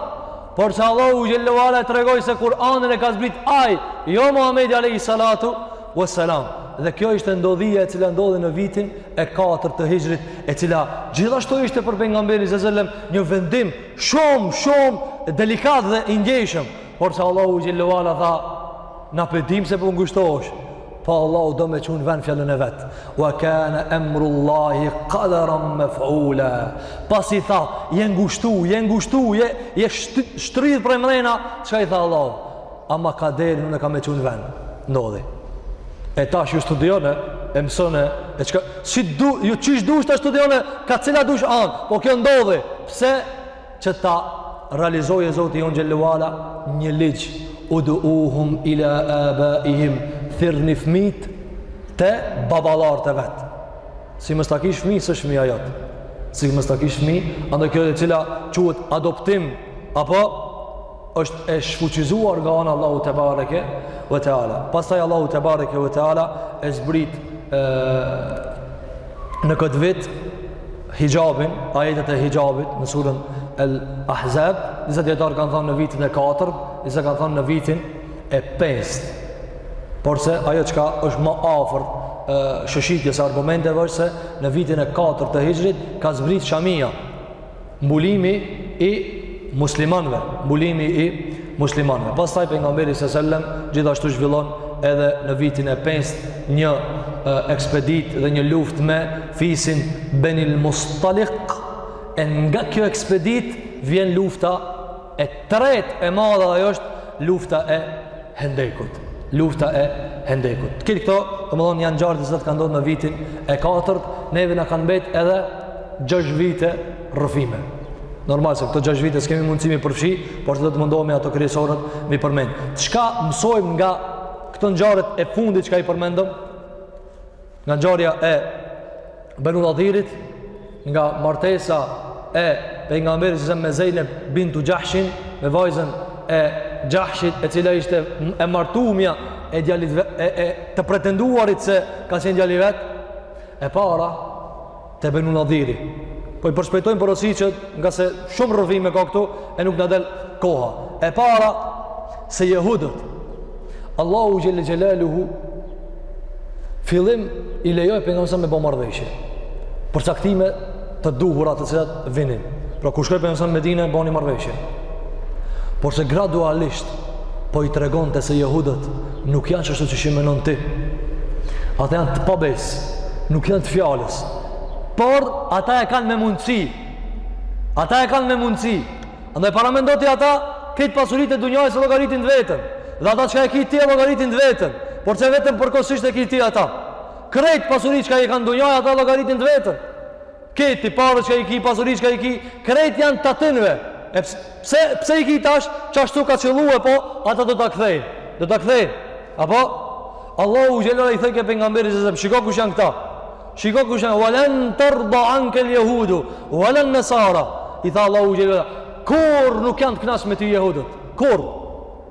porse Allahu xhele ve ala e tregoi se Kur'anin e ka zbrit ai, jo Muhammedi alejhi salatu ve selam. Dhe kjo ishte ndodhia e cila ndodhi në vitin e 4 të hixhrit, e cila gjithashtu ishte për pengamberi se selem një vendim shumë, shumë delikat dhe i ndjeshëm, porse Allahu xhele ve ala tha, Na pe dimë se po ngushtohesh. Pa po Allahu do me çu n'vend fjalën e vet. Wa kana amru Allahi qadaran maf'ula. Pasi i tha, je ngushtu, je ngushtu, je je shtrydh përmrena, çka i tha Allahu? Ama kaderin e ka me çu n'vend. Ndodhi. E tash ju studione, mësone çka si du ju qysh dush ta studione ka cila dush anë, po kjo ndodhi. Pse? që ta realizojë Zoti jonë xhele ve ala një ligj uduhum ila abaihim thirrni fëmijët te baballarët e vet si mos ta kish fëmijë s'është fëmija jot si mos ta kish fëmijë andaj kjo e cila quhet adoptim apo është e shfuqizuar nga ana Allahu tebareke ve teala. Pastaj Allahu tebareke ve teala e zbrit e, në këtë vit hixhabin, ajetet e hixhabit në surën El Ahzab, disa dijetarë kanë thonë në vitin e 4, disa kanë thonë në vitin e 5. Porse, ajo çka është më afër shoshitjes së argumenteve është se në vitin e 4 të hixhrit ka zbrit shamia, mbulimi i muslimanëve, mbulimi i muslimanëve. Pastaj pejgamberi s.a.s. gjithashtu zhvillon edhe në vitin e 5 një ekspeditë dhe një luftë me fisin Benil Mustalik e nga kjo ekspeditë vjen lufta E tretë e madhe ajo është lufta e Hendekut. Lufta e Hendekut. Këtë këto, domethonë, janë ngjarjet të cilat kanë ndodhë në vitin e katërt, neve na kanë mbetë edhe gjashtë vite rrëfime. Normal se këto gjashtë vite s'kemi mundësi m'i përfshi, porse do të mundohemi ato kryesoret m'i përmendë. Çka mësojmë nga këto ngjarjet e fundit çka i përmendëm? Nga ngjarja e Benu Nadhirit, nga martesa e pejgamberit s.a.s. me Zejneb bintu Xhahshin, me vajzën e Xhahshit, e cila ishte e martumja e djalit e, e të pretenduarit se ka qenë djali i vet. E para, Te Benu Nadhiri. Po i përshpejtojmë porositë, ngase shumë rrëfime ka këtu, e nuk na del koha. E para, se jehudët, Allahu xhel-le xhelaluhu, fillim i lejoi pejgamberit s.a.s. me bo marrëveshje, përcaktime të duhura të cilat vinin. Pra, kur shkoi pejgamberi s.a.s. Medine, boni marrëveshje. porse gradualisht po i tregonte se jehudët nuk janë qashtu qysh i menon ti ata janë të pabesë nuk janë të fjalës por ata e kanë me mundësi ata e kanë me mundësi ndaj paramendo ti ata krejt pasuritë e dunjajës e llogaritin të veten dhe ata çka e ki ti e llogaritin të veten porse vetëm përkohësisht e ki ti ata krejt pasuritë çka i ka në dunja ata e llogaritin të veten Këto pare çka i ki, pasuri çka i ki, krejt janë të atinve. E pse, pse i ki tash, qashtu ka qëllu, e po ata do ta kthejnë. Do ta kthejnë. Apo, Allahu xhel-le xhelaluhu i thojke pejgamberit s.a.s., shiko kush janë këta. Shiko kush janë, ve len terda ankel jehudu, ve len nesara. I tha Allahu xhel-le xhelaluhu, kurr nuk janë të knaq me ty jehudët. Kurr.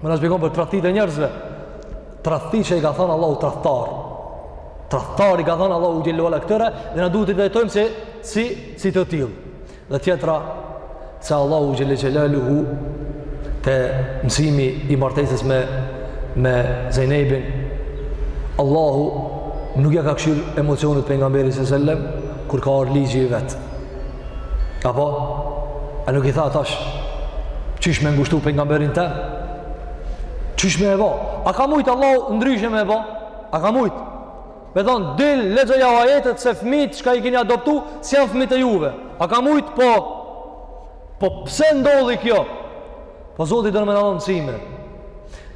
Më na shpjegon për tradhtitë e njerëzve. Tradhti që i ka thonë Allahu tradhtar. Tradhtar i ka thonë Allahu xhel-le ve ala këtëre dhe na duhet t'i trajtojmë si, si, si të tillë. Dhe tjetra, se Allahu xhel-le xhelaluhu te mësimi i martesës me, me Zejnebin. Allahu nuk ja ka kqyrë emocionet pejgamberit s.a.s., kur ka ardhë ligji i vet. Apo, a nuk i tha tash, qysh me ngushtu pejgamberin tem? Qysh me e bo? A ka mujtë Allahu ndryshe me e bo? A ka mujtë me thonë, dil, lexojau ajetet se fmit çka i keni adoptu, s'janë fmit e juve. A ka mujtë? Po, po pse ndodhi kjo? Po Zoti don me na dhonë mësime.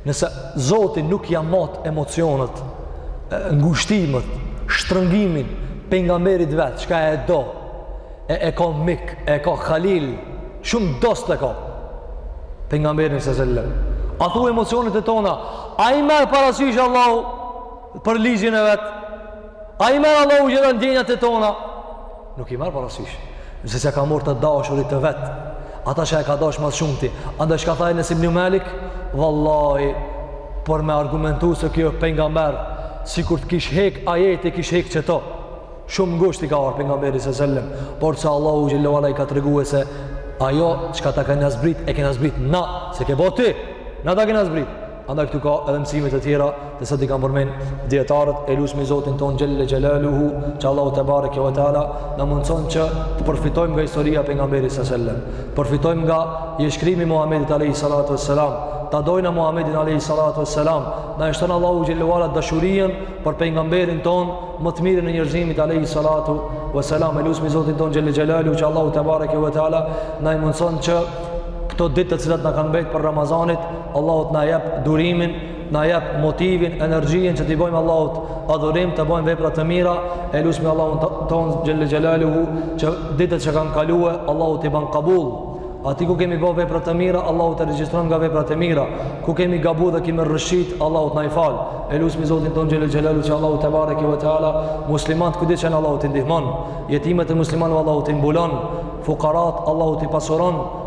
Nëse Zoti nuk ja matë emocionet, ngushtimet, shtrëngimin pejgamberit vet, çka e do, e, e ka mik, e ka halil, shumë dost e ka, pejgamberin sa selem. A thu emocionet e tona, a i merr parasysh Allahu për ligjin e vet, A i merr Allahu xhelle ndjenjat e tona? Nuk i merr parasysh. Nëse s'ja ka morë të dashurit të vet, ata që e ka dashë ma së shumti. Andaj çka tha Enes ibni Malik, vallaj, për me argumentu se ky o pejgamber, sikur të kish hek ajete, kish hek qeto. Shumë ngusht i ka ardhë pejgamberit sa selem, por që Allahu xhelle ve ala i ka tregue se ajo çka ta kena zbrit, e kena zbrit na, s'e ke bo ti, na ta kena zbrit. Andaj këtu ka edhe mësime të tjera, të cilat i kanë përmend dijetarët, e lusmi Zotin ton Xhelle Xhelaluhu, që Allahu tebareke ve teala na mundson që të përfitojmë nga historia e pejgamberit sa selam. Përfitojmë nga jetëshkrimi i Muhamedit alayhi salatu wassalam, ta dojna Muhamedit alayhi salatu wassalam, na e shton Allahu xhelle ve ala dashurinë për pejgamberin ton më të mirën e njerëzimit alayhi salatu wassalam. E lusmi Zotin ton Xhelle Xhelaluhu, që Allahu tebareke ve teala na mundson që këto ditë të cilat na kanë mbet prej Ramazanit Allahu t'na jep durimin, na jep motivin, energjinë që t'i bëjmë Allahut adhurim, të bëjmë vepra të mira, e lusmi Allahun ton xhelle xhelaluhu që ditët që kanë kaluar Allahu t'i ban kabul. Aty ku kemi bërë vepra të mira, Allahu t'i regjistron nga veprat e mira. Ku kemi gabu dhe kemi rrëshqit, Allahu të na i fal. E lusmi Zotin ton xhelle xhelaluhu që Allahu tebareke ve teala muslimanët kudo që janë Allahu t'i ndihmon. Jetimet e muslimanëve Allahu t'i mbulon, fukarat Allahu t'i pasuron.